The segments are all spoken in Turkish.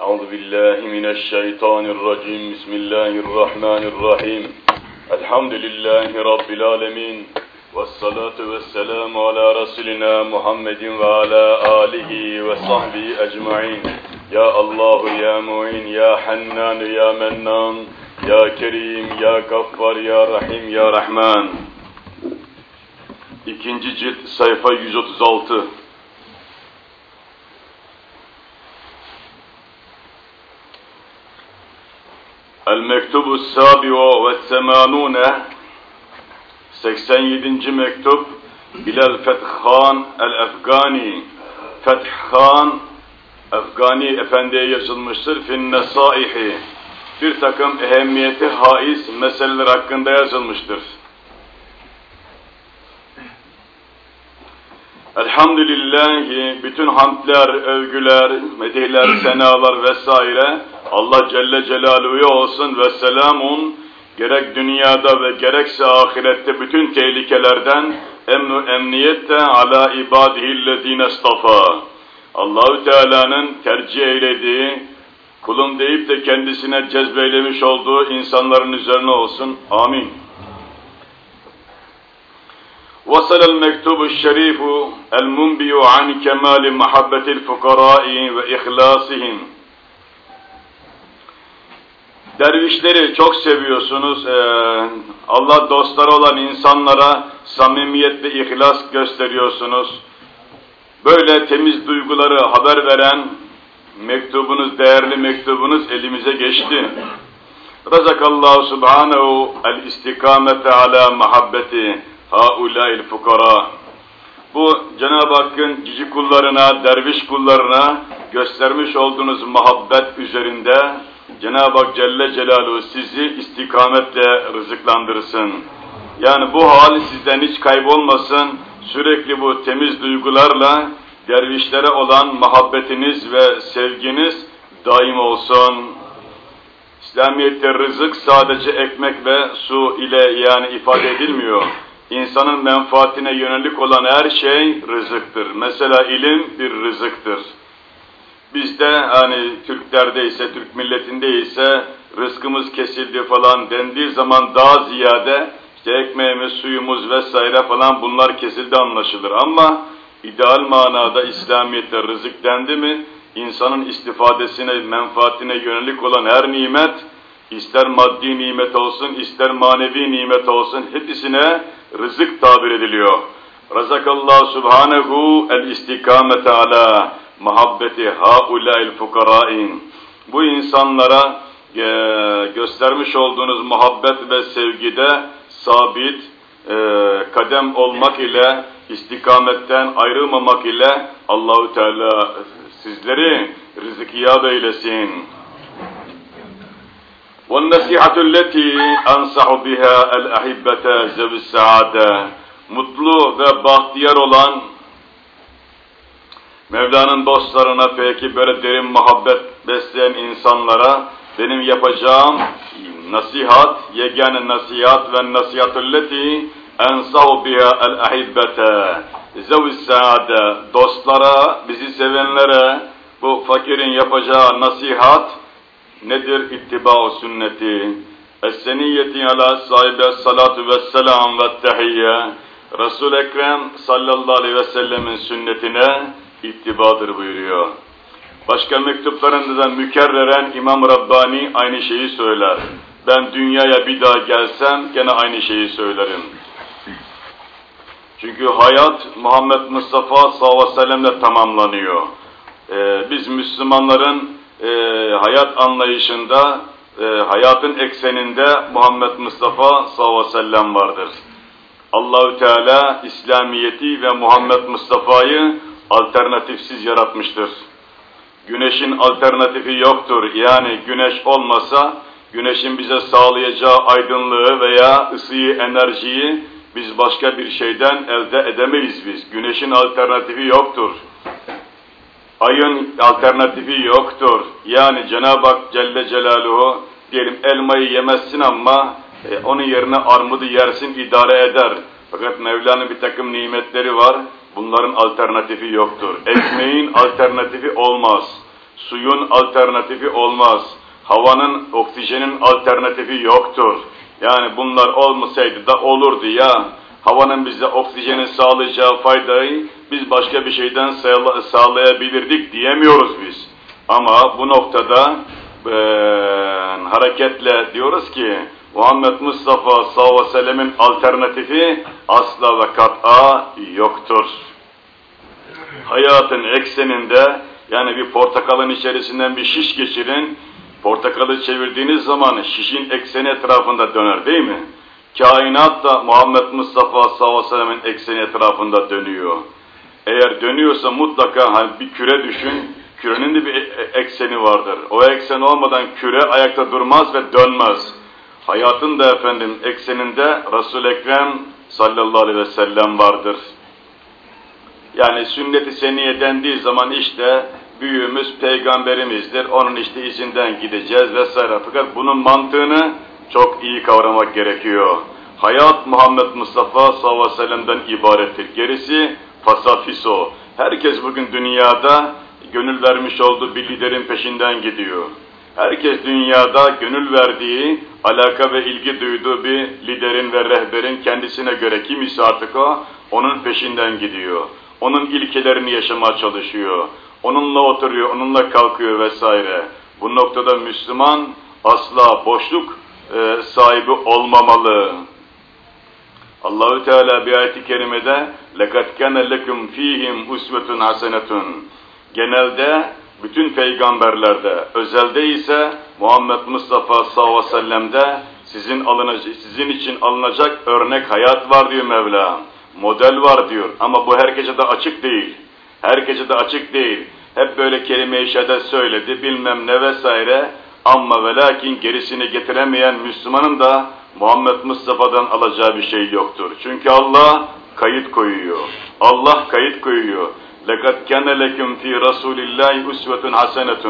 أعوذ بالله من الشيطان الرجيم بسم الله الرحمن الرحيم الحمد لله رب العالمين والصلاة والسلام على رسولنا محمد وعلى آله وصحبه أجمعين يا الله يا معين يا حنان يا منان يا كريم يا غفار يا رحيم يا رحمن İkinci cilt sayfa 136 El-Mektubu Sabi'u ve Semanune 87. mektup Bilal Fethan el-Efgani Fethan Efgani Efendi'ye yazılmıştır. Fin Nesaihi bir takım ehemmiyeti haiz meseleler hakkında yazılmıştır. Elhamdülillahi bütün hamdler, övgüler, medihler, senalar vesaire Allah Celle Celaluhu'ya olsun ve selamun gerek dünyada ve gerekse ahirette bütün tehlikelerden emnu emniyette ala ibadihillezine istafa. Allahü Teala'nın tercih eylediği, kulum deyip de kendisine cezbeylemiş olduğu insanların üzerine olsun. Amin. وصل المكتوب الشريف المنبئ عن كمال محبة الفقراء وإخلاصهم Dervişleri çok seviyorsunuz. Ee, Allah dostları olan insanlara samimiyet ve ihlas gösteriyorsunuz. Böyle temiz duyguları haber veren mektubunuz, değerli mektubunuz elimize geçti. Razakallahu subhanehu el istikamete ala muhabbeti haulail fukara. Bu Cenab-ı Hakk'ın cici kullarına, derviş kullarına göstermiş olduğunuz muhabbet üzerinde Cenab-ı Hak Celle Celaluhu sizi istikametle rızıklandırsın. Yani bu hal sizden hiç kaybolmasın, sürekli bu temiz duygularla dervişlere olan muhabbetiniz ve sevginiz daim olsun. İslamiyet'te rızık sadece ekmek ve su ile yani ifade edilmiyor. İnsanın menfaatine yönelik olan her şey rızıktır. Mesela ilim bir rızıktır. Bizde hani Türklerde ise, Türk milletinde ise rızkımız kesildi falan dendiği zaman daha ziyade işte ekmeğimiz, suyumuz vesaire falan bunlar kesildi anlaşılır. Ama ideal manada İslamiyet'te rızık dendi mi insanın istifadesine, menfaatine yönelik olan her nimet ister maddi nimet olsun, ister manevi nimet olsun hepsine rızık tabir ediliyor. Razakallahu subhanehu el istikamete ala muhabbeti haulail fukara'in. Bu insanlara e, göstermiş olduğunuz muhabbet ve sevgide sabit e, kadem olmak ile istikametten ayrılmamak ile Allahu Teala sizleri rızkiyat eylesin. وَالنَّسِحَةُ الَّتِي أَنْصَحُ بِهَا الْأَحِبَّةَ زَوِ السَّعَادَةِ Mutlu ve bahtiyar olan Mevla'nın dostlarına peki böyle derin muhabbet besleyen insanlara benim yapacağım nasihat, yegane nasihat ve nasihatülleti ensahu biha el ahibbete zevis saade dostlara, bizi sevenlere bu fakirin yapacağı nasihat nedir? İttiba-u sünneti. Es-seniyyeti ala sahibe salatu ve selam ve tehiyye. resul Ekrem sallallahu aleyhi ve sellemin sünnetine ittibadır buyuruyor. Başka mektuplarında da mükerreren İmam Rabbani aynı şeyi söyler. Ben dünyaya bir daha gelsem gene aynı şeyi söylerim. Çünkü hayat Muhammed Mustafa sallallahu aleyhi ve sellemle tamamlanıyor. Ee, biz Müslümanların e, hayat anlayışında, e, hayatın ekseninde Muhammed Mustafa sallallahu aleyhi ve sellem vardır. Allahü Teala İslamiyeti ve Muhammed Mustafa'yı alternatifsiz yaratmıştır. Güneşin alternatifi yoktur. Yani güneş olmasa güneşin bize sağlayacağı aydınlığı veya ısıyı, enerjiyi biz başka bir şeyden elde edemeyiz biz. Güneşin alternatifi yoktur. Ayın alternatifi yoktur. Yani Cenab-ı Hak Celle Celaluhu diyelim elmayı yemezsin ama e, onun yerine armudu yersin idare eder. Fakat Mevla'nın bir takım nimetleri var. Bunların alternatifi yoktur. Ekmeğin alternatifi olmaz. Suyun alternatifi olmaz. Havanın, oksijenin alternatifi yoktur. Yani bunlar olmasaydı da olurdu ya. Havanın bize oksijeni sağlayacağı faydayı biz başka bir şeyden sağlayabilirdik diyemiyoruz biz. Ama bu noktada e, hareketle diyoruz ki Muhammed Mustafa sallallahu aleyhi ve sellemin alternatifi asla ve kat'a yoktur. Hayatın ekseninde yani bir portakalın içerisinden bir şiş geçirin, portakalı çevirdiğiniz zaman şişin ekseni etrafında döner değil mi? Kainat da Muhammed Mustafa sallallahu aleyhi ve sellemin ekseni etrafında dönüyor. Eğer dönüyorsa mutlaka hani bir küre düşün, kürenin de bir e, ekseni vardır. O eksen olmadan küre ayakta durmaz ve dönmez. Hayatın da efendim ekseninde Resul-i Ekrem sallallahu aleyhi ve sellem vardır. Yani sünnet-i seniye dendiği zaman işte büyüğümüz peygamberimizdir, onun işte izinden gideceğiz vesaire. Fakat bunun mantığını çok iyi kavramak gerekiyor. Hayat Muhammed Mustafa sallallahu aleyhi ve sellem'den ibarettir. Gerisi fasafiso. Herkes bugün dünyada gönül vermiş olduğu bir liderin peşinden gidiyor. Herkes dünyada gönül verdiği, alaka ve ilgi duyduğu bir liderin ve rehberin kendisine göre kim ise artık o, onun peşinden gidiyor. Onun ilkelerini yaşamaya çalışıyor. Onunla oturuyor, onunla kalkıyor vesaire. Bu noktada Müslüman asla boşluk e, sahibi olmamalı. Allahü Teala bir ayet-i kerimede لَقَدْ كَنَ لَكُمْ ف۪يهِمْ اُسْوَةٌ حَسَنَةٌ Genelde bütün peygamberlerde, özelde ise Muhammed Mustafa sallallahu aleyhi ve sellem'de sizin, alınacak, sizin için alınacak örnek hayat var diyor Mevla. Model var diyor ama bu herkese de açık değil. Herkese de açık değil. Hep böyle kelime-i şehadet söyledi bilmem ne vesaire ama ve lakin gerisini getiremeyen Müslümanın da Muhammed Mustafa'dan alacağı bir şey yoktur. Çünkü Allah kayıt koyuyor. Allah kayıt koyuyor. لَقَدْ كَنَ لَكُمْ ف۪ي رَسُولِ اللّٰهِ اُسْوَةٌ حَسَنَةٌ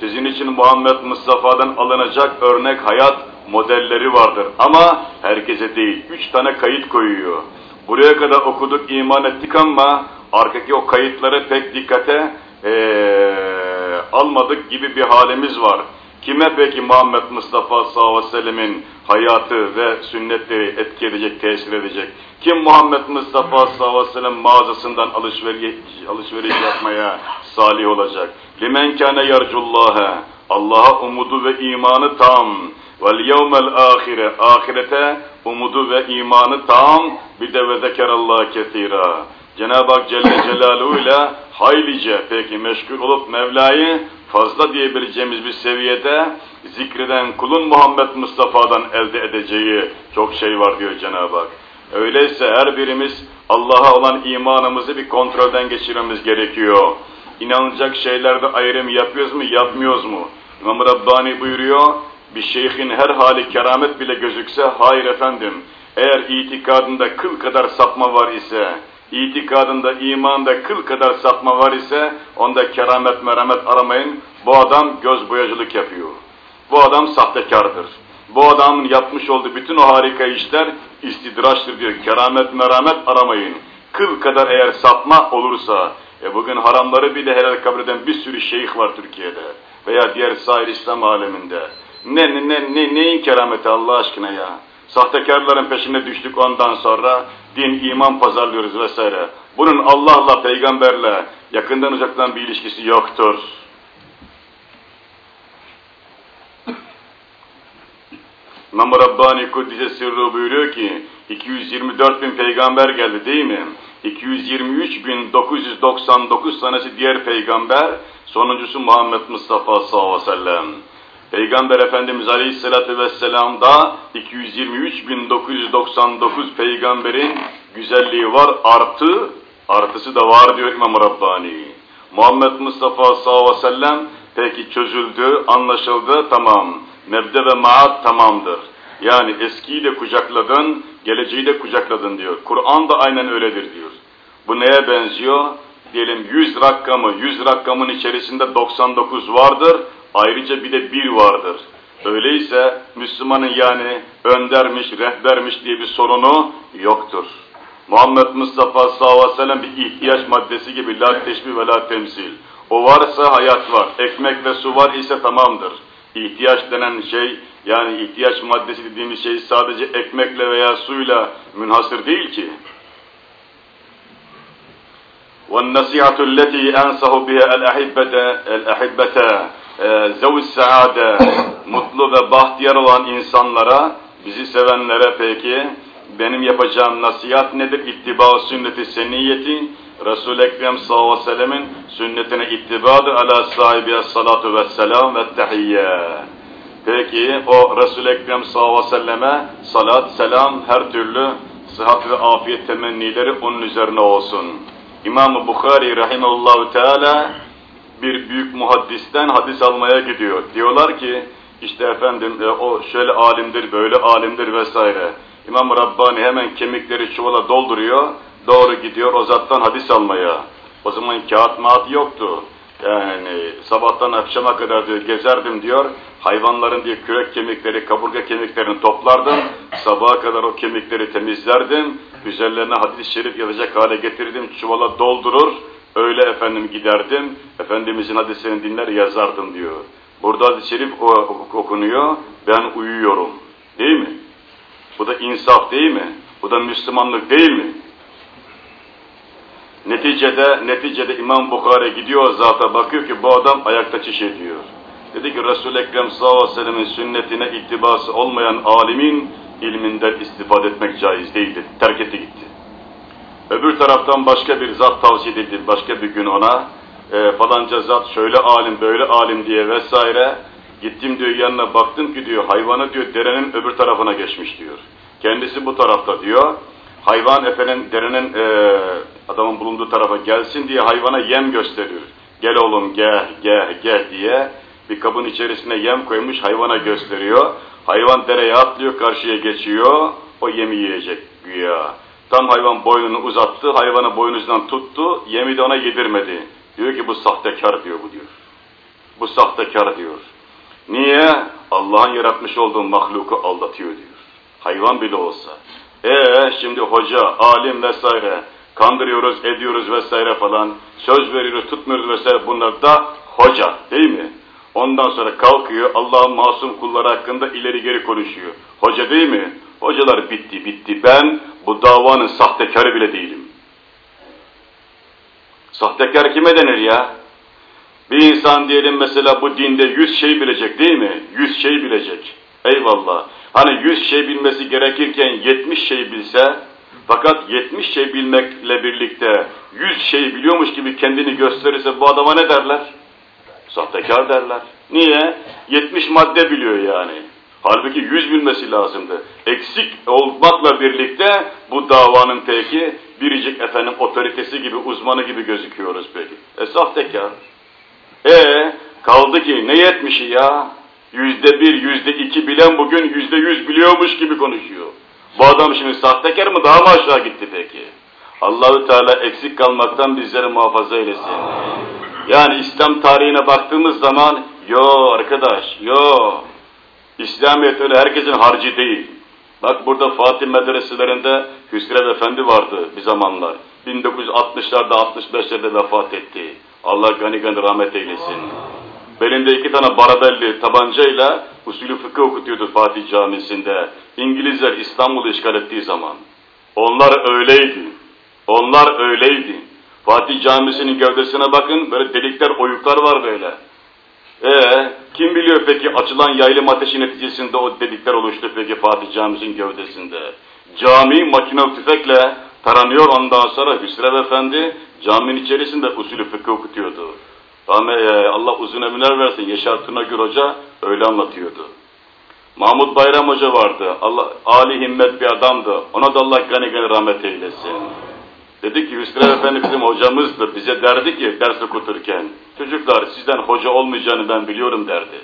Sizin için Muhammed Mustafa'dan alınacak örnek hayat modelleri vardır. Ama herkese değil. Üç tane kayıt koyuyor. Buraya kadar okuduk, iman ettik ama arkaki o kayıtları pek dikkate ee, almadık gibi bir halimiz var. Kime peki Muhammed Mustafa sallallahu aleyhi ve sellemin hayatı ve sünnetleri etki edecek, tesir edecek? Kim Muhammed Mustafa sallallahu aleyhi ve sellem mağazasından alışveriş, alışveriş yapmaya salih olacak? Limen kâne yercullâhe Allah'a umudu ve imanı tam. Yevmel ahire ahirete umudu ve imanı tam. Bir de ve zekerallah ketira. Cenab-ı Hak Celle Celaluhu ile haylice peki meşgul olup Mevla'yı fazla diyebileceğimiz bir seviyede zikreden kulun Muhammed Mustafa'dan elde edeceği çok şey var diyor Cenab-ı Hak. Öyleyse her birimiz Allah'a olan imanımızı bir kontrolden geçirmemiz gerekiyor. İnanılacak şeylerde ayrım yapıyoruz mu, yapmıyoruz mu? İmam Rabbani buyuruyor, bir şeyhin her hali keramet bile gözükse, hayır efendim, eğer itikadında kıl kadar sapma var ise, itikadında, imanda kıl kadar sapma var ise, onda keramet meramet aramayın, bu adam göz boyacılık yapıyor. Bu adam sahtekardır. Bu adamın yapmış olduğu bütün o harika işler istidraçtır diyor. Keramet meramet aramayın. Kıl kadar eğer sapma olursa, e bugün haramları bile helal kabul eden bir sürü şeyh var Türkiye'de veya diğer sahil İslam aleminde. Ne, ne, ne, ne, neyin kerameti Allah aşkına ya? Sahtekarların peşine düştük ondan sonra din, iman pazarlıyoruz vesaire. Bunun Allah'la, peygamberle yakından uzaktan bir ilişkisi yoktur. İmam Rabbani Kuddise Sirru buyuruyor ki 224 bin peygamber geldi değil mi? 223.999 tanesi diğer peygamber, sonuncusu Muhammed Mustafa sallallahu aleyhi ve sellem. Peygamber Efendimiz Aleyhisselatü Vesselam da 223.999 peygamberin güzelliği var, artı, artısı da var diyor İmam Rabbani. Muhammed Mustafa sallallahu aleyhi ve sellem peki çözüldü, anlaşıldı, tamam. Mebde ve maat tamamdır. Yani eskiyi de kucakladın, geleceği de kucakladın diyor. Kur'an da aynen öyledir diyor. Bu neye benziyor? Diyelim 100 rakamı, 100 rakamın içerisinde 99 vardır, ayrıca bir de 1 vardır. Öyleyse Müslümanın yani öndermiş, rehbermiş diye bir sorunu yoktur. Muhammed Mustafa sallallahu aleyhi ve sellem bir ihtiyaç maddesi gibi la teşbih ve la temsil. O varsa hayat var. Ekmek ve su var ise tamamdır. İhtiyaç denen şey, yani ihtiyaç maddesi dediğimiz şey sadece ekmekle veya suyla münhasır değil ki. وَالنَّسِيحَةُ الَّتِي أَنْسَهُ بِهَا الْأَحِبَّةَ ee, e, zevz saade, mutlu ve bahtiyar olan insanlara, bizi sevenlere peki, benim yapacağım nasihat nedir? İttiba sünneti seniyeti, Resul-i Ekrem sallallahu aleyhi ve sellemin sünnetine ittibadı ala sahibiye salatu ve selam ve tehiyye. Peki o Resul-i Ekrem sallallahu aleyhi ve selleme salat, selam, her türlü sıhhat ve afiyet temennileri onun üzerine olsun. İmam-ı Bukhari rahimahullahu teala bir büyük muhaddisten hadis almaya gidiyor. Diyorlar ki işte efendim e, o şöyle alimdir, böyle alimdir vesaire. İmam Rabbani hemen kemikleri çuvala dolduruyor, doğru gidiyor o zattan hadis almaya. O zaman kağıt mağat yoktu. Yani sabahtan akşama kadar diyor gezerdim diyor. Hayvanların diye kürek kemikleri, kaburga kemiklerini toplardım. Sabaha kadar o kemikleri temizlerdim. Üzerlerine hadis-i şerif yazacak hale getirdim. Çuvala doldurur. Öyle efendim giderdim. Efendimizin hadislerini dinler yazardım diyor. Burada hadis-i şerif okunuyor. Ben uyuyorum. Değil mi? Bu da insaf değil mi? Bu da Müslümanlık değil mi? Neticede, neticede İmam Bukhari gidiyor zata bakıyor ki bu adam ayakta çiş ediyor. Dedi ki Resul-i Ekrem sallallahu aleyhi ve sellemin sünnetine ittibası olmayan alimin ilminden istifade etmek caiz değildir. Terk etti gitti. Öbür taraftan başka bir zat tavsiye edildi başka bir gün ona. E, falanca zat şöyle alim böyle alim diye vesaire. Gittim diyor yanına baktım ki diyor hayvanı diyor derenin öbür tarafına geçmiş diyor. Kendisi bu tarafta diyor. Hayvan efendim derenin e, adamın bulunduğu tarafa gelsin diye hayvana yem gösteriyor. Gel oğlum gel gel gel diye bir kabın içerisine yem koymuş hayvana gösteriyor. Hayvan dereye atlıyor karşıya geçiyor. O yemi yiyecek güya. Tam hayvan boynunu uzattı, hayvanı boynuzdan tuttu, yemi de ona yedirmedi. Diyor ki bu sahtekar diyor bu diyor. Bu sahtekar diyor. Niye? Allah'ın yaratmış olduğu mahluku aldatıyor diyor. Hayvan bile olsa. Ee şimdi hoca, alim vesaire kandırıyoruz, ediyoruz vesaire falan. Söz veriyoruz, tutmuyoruz vesaire. Bunlar da hoca değil mi? Ondan sonra kalkıyor Allah'ın masum kulları hakkında ileri geri konuşuyor. Hoca değil mi? Hocalar bitti bitti. Ben bu davanın sahtekarı bile değilim. Sahtekar kime denir ya? Bir insan diyelim mesela bu dinde yüz şey bilecek değil mi? Yüz şey bilecek. Eyvallah. Hani yüz şey bilmesi gerekirken yetmiş şey bilse, fakat yetmiş şey bilmekle birlikte yüz şey biliyormuş gibi kendini gösterirse bu adama ne derler? Sahtekar derler. Niye? Yetmiş madde biliyor yani. Halbuki yüz bilmesi lazımdı. Eksik olmakla birlikte bu davanın peki biricik efendim otoritesi gibi, uzmanı gibi gözüküyoruz peki. E sahtekar. E kaldı ki ne yetmişi ya? Yüzde bir, yüzde iki bilen bugün yüzde yüz biliyormuş gibi konuşuyor. Bu adam şimdi sahtekar mı daha mı aşağı gitti peki? Allahü Teala eksik kalmaktan bizleri muhafaza eylesin. Yani İslam tarihine baktığımız zaman yo arkadaş yo İslamiyet öyle herkesin harcı değil. Bak burada Fatih medreselerinde Hüsrev Efendi vardı bir zamanlar. 1960'larda 65'lerde vefat etti. Allah gani gani rahmet eylesin. Belinde iki tane baradelli tabancayla usulü fıkıh okutuyordu Fatih Camisi'nde. İngilizler İstanbul'u işgal ettiği zaman. Onlar öyleydi. Onlar öyleydi. Fatih Camisi'nin gövdesine bakın, böyle delikler, oyuklar var böyle. Ee, kim biliyor peki açılan yaylım ateşi neticesinde o delikler oluştu peki Fatih Camisi'nin gövdesinde. Cami makinalı tüfekle taranıyor ondan sonra Hüsrev Efendi caminin içerisinde usulü fıkıh okutuyordu. Allah uzun ömürler versin. Yaşar Tınagür Hoca öyle anlatıyordu. Mahmut Bayram Hoca vardı. Allah Ali himmet bir adamdı. Ona da Allah gani gani rahmet eylesin. Dedi ki Hüsrev Efendi bizim hocamızdı. Bize derdi ki ders okuturken, çocuklar sizden hoca olmayacağını ben biliyorum derdi.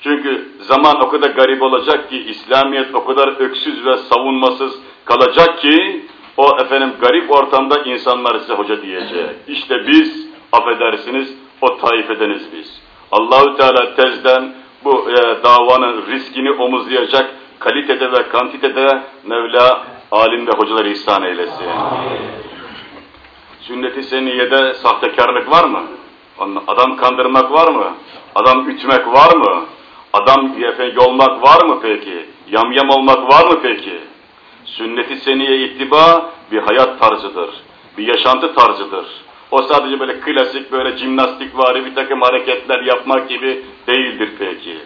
Çünkü zaman o kadar garip olacak ki, İslamiyet o kadar öksüz ve savunmasız kalacak ki, o efendim garip ortamda insanlar size hoca diyecek. İşte biz, affedersiniz, o taifedeniz biz. Allahü Teala tezden bu e, davanın riskini omuzlayacak kalitede ve kantitede Mevla alim ve hocalar ihsan eylesin. Sünnet-i seniyede sahtekarlık var mı? Adam kandırmak var mı? Adam ütmek var mı? Adam efendim, yolmak var mı peki? Yamyam olmak var mı peki? Sünnet-i seniye ittiba bir hayat tarzıdır. Bir yaşantı tarzıdır. O sadece böyle klasik böyle jimnastik vari bir takım hareketler yapmak gibi değildir peki.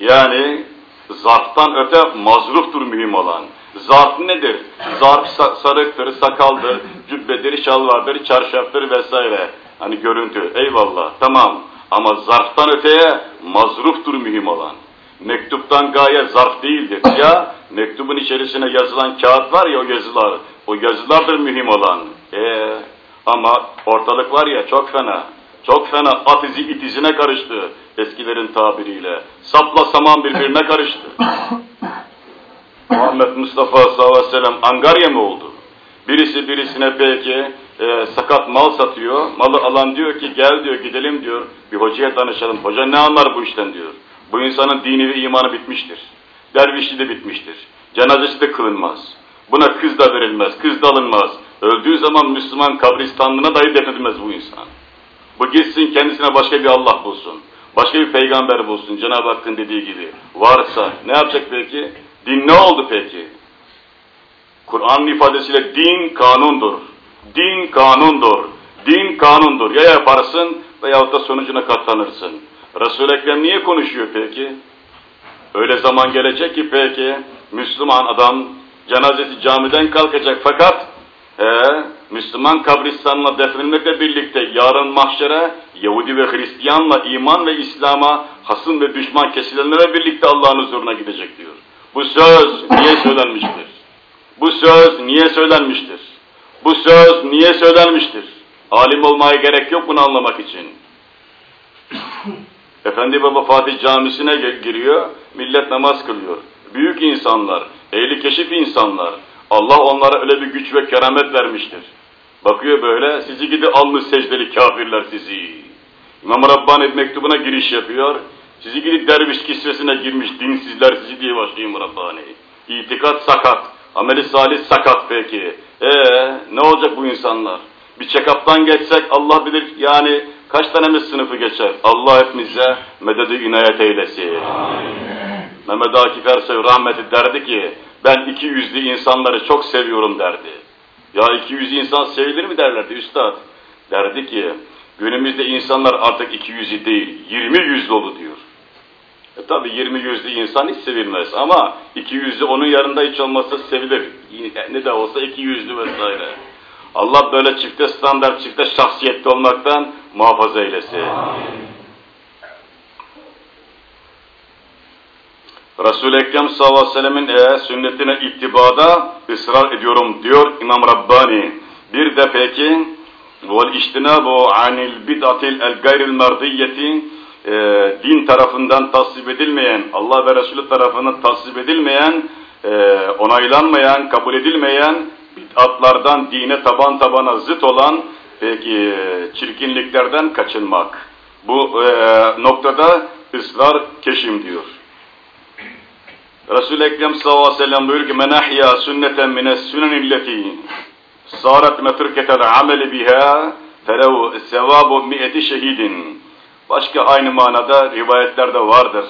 Yani zarftan öte mazruftur mühim olan. Zarf nedir? Zarf sarıktır, sakaldır, cübbedir, şalvardır, çarşaftır vesaire. Hani görüntü, eyvallah, tamam. Ama zarftan öteye mazruftur mühim olan. Mektuptan gaye zarf değildir. Ya mektubun içerisine yazılan kağıt var ya o yazılar, o yazılardır mühim olan. Ee, ama ortalık var ya çok fena. Çok fena at izi it izine karıştı eskilerin tabiriyle. Sapla saman birbirine karıştı. Muhammed Mustafa sallallahu aleyhi ve sellem angarya mı oldu? Birisi birisine peki e, sakat mal satıyor. Malı alan diyor ki gel diyor gidelim diyor. Bir hocaya danışalım. Hoca ne anlar bu işten diyor. Bu insanın dini ve imanı bitmiştir. Dervişi de bitmiştir. Cenazesi de kılınmaz. Buna kız da verilmez, kız da alınmaz. Öldüğü zaman Müslüman kabristanlığına dahi defnedilmez bu insan. Bu gitsin kendisine başka bir Allah bulsun. Başka bir peygamber bulsun Cenab-ı Hakk'ın dediği gibi. Varsa ne yapacak peki? Din ne oldu peki? Kur'an'ın ifadesiyle din kanundur. Din kanundur. Din kanundur. Ya yaparsın veyahut da sonucuna katlanırsın. Resul-i Ekrem niye konuşuyor peki? Öyle zaman gelecek ki peki Müslüman adam cenazesi camiden kalkacak fakat ee, Müslüman kabristanla defnedilmekle birlikte yarın mahşere Yahudi ve Hristiyanla iman ve İslam'a hasım ve düşman kesilenlere birlikte Allah'ın huzuruna gidecek diyor. Bu söz niye söylenmiştir? Bu söz niye söylenmiştir? Bu söz niye söylenmiştir? Alim olmaya gerek yok bunu anlamak için. Efendi Baba Fatih Camisi'ne giriyor, millet namaz kılıyor. Büyük insanlar, ehli keşif insanlar, Allah onlara öyle bir güç ve keramet vermiştir. Bakıyor böyle, sizi gidi almış secdeli kafirler sizi. İmam Rabbani mektubuna giriş yapıyor. Sizi gidi derviş kisvesine girmiş dinsizler sizi diye başlıyor İmam Rabbani. İtikat sakat, ameli salih sakat peki. Ee, ne olacak bu insanlar? Bir check-up'tan geçsek Allah bilir yani kaç tanemiz sınıfı geçer. Allah hepimize mededi inayet eylesin. Amin. Mehmet Akif Ersoy rahmeti derdi ki ben iki yüzlü insanları çok seviyorum derdi. Ya iki yüzlü insan sevilir mi derlerdi üstad. Derdi ki günümüzde insanlar artık iki yüzlü değil, yirmi yüzlü oldu diyor. E tabi yirmi yüzlü insan hiç sevilmez ama iki yüzlü onun yanında hiç olmazsa sevilir. Ne de olsa iki yüzlü vesaire. Allah böyle çifte standart, çifte şahsiyetli olmaktan muhafaza eylesin. Amin. Resul-i Ekrem sallallahu aleyhi ve sellemin e, sünnetine ittibada ısrar ediyorum diyor İmam Rabbani. Bir de peki anil bid'atil el gayril mardiyeti e, din tarafından tasvip edilmeyen, Allah ve Resulü tarafından tasvip edilmeyen, e, onaylanmayan, kabul edilmeyen bid'atlardan dine taban tabana zıt olan peki çirkinliklerden kaçınmak. Bu e, noktada ısrar keşim diyor. Resul-i Ekrem sallallahu aleyhi ve sellem buyuruyor ki men ahya sünneten mines sünenilleti sarat metrketel ameli biha felev sevabu mi'eti şehidin. Başka aynı manada rivayetlerde vardır.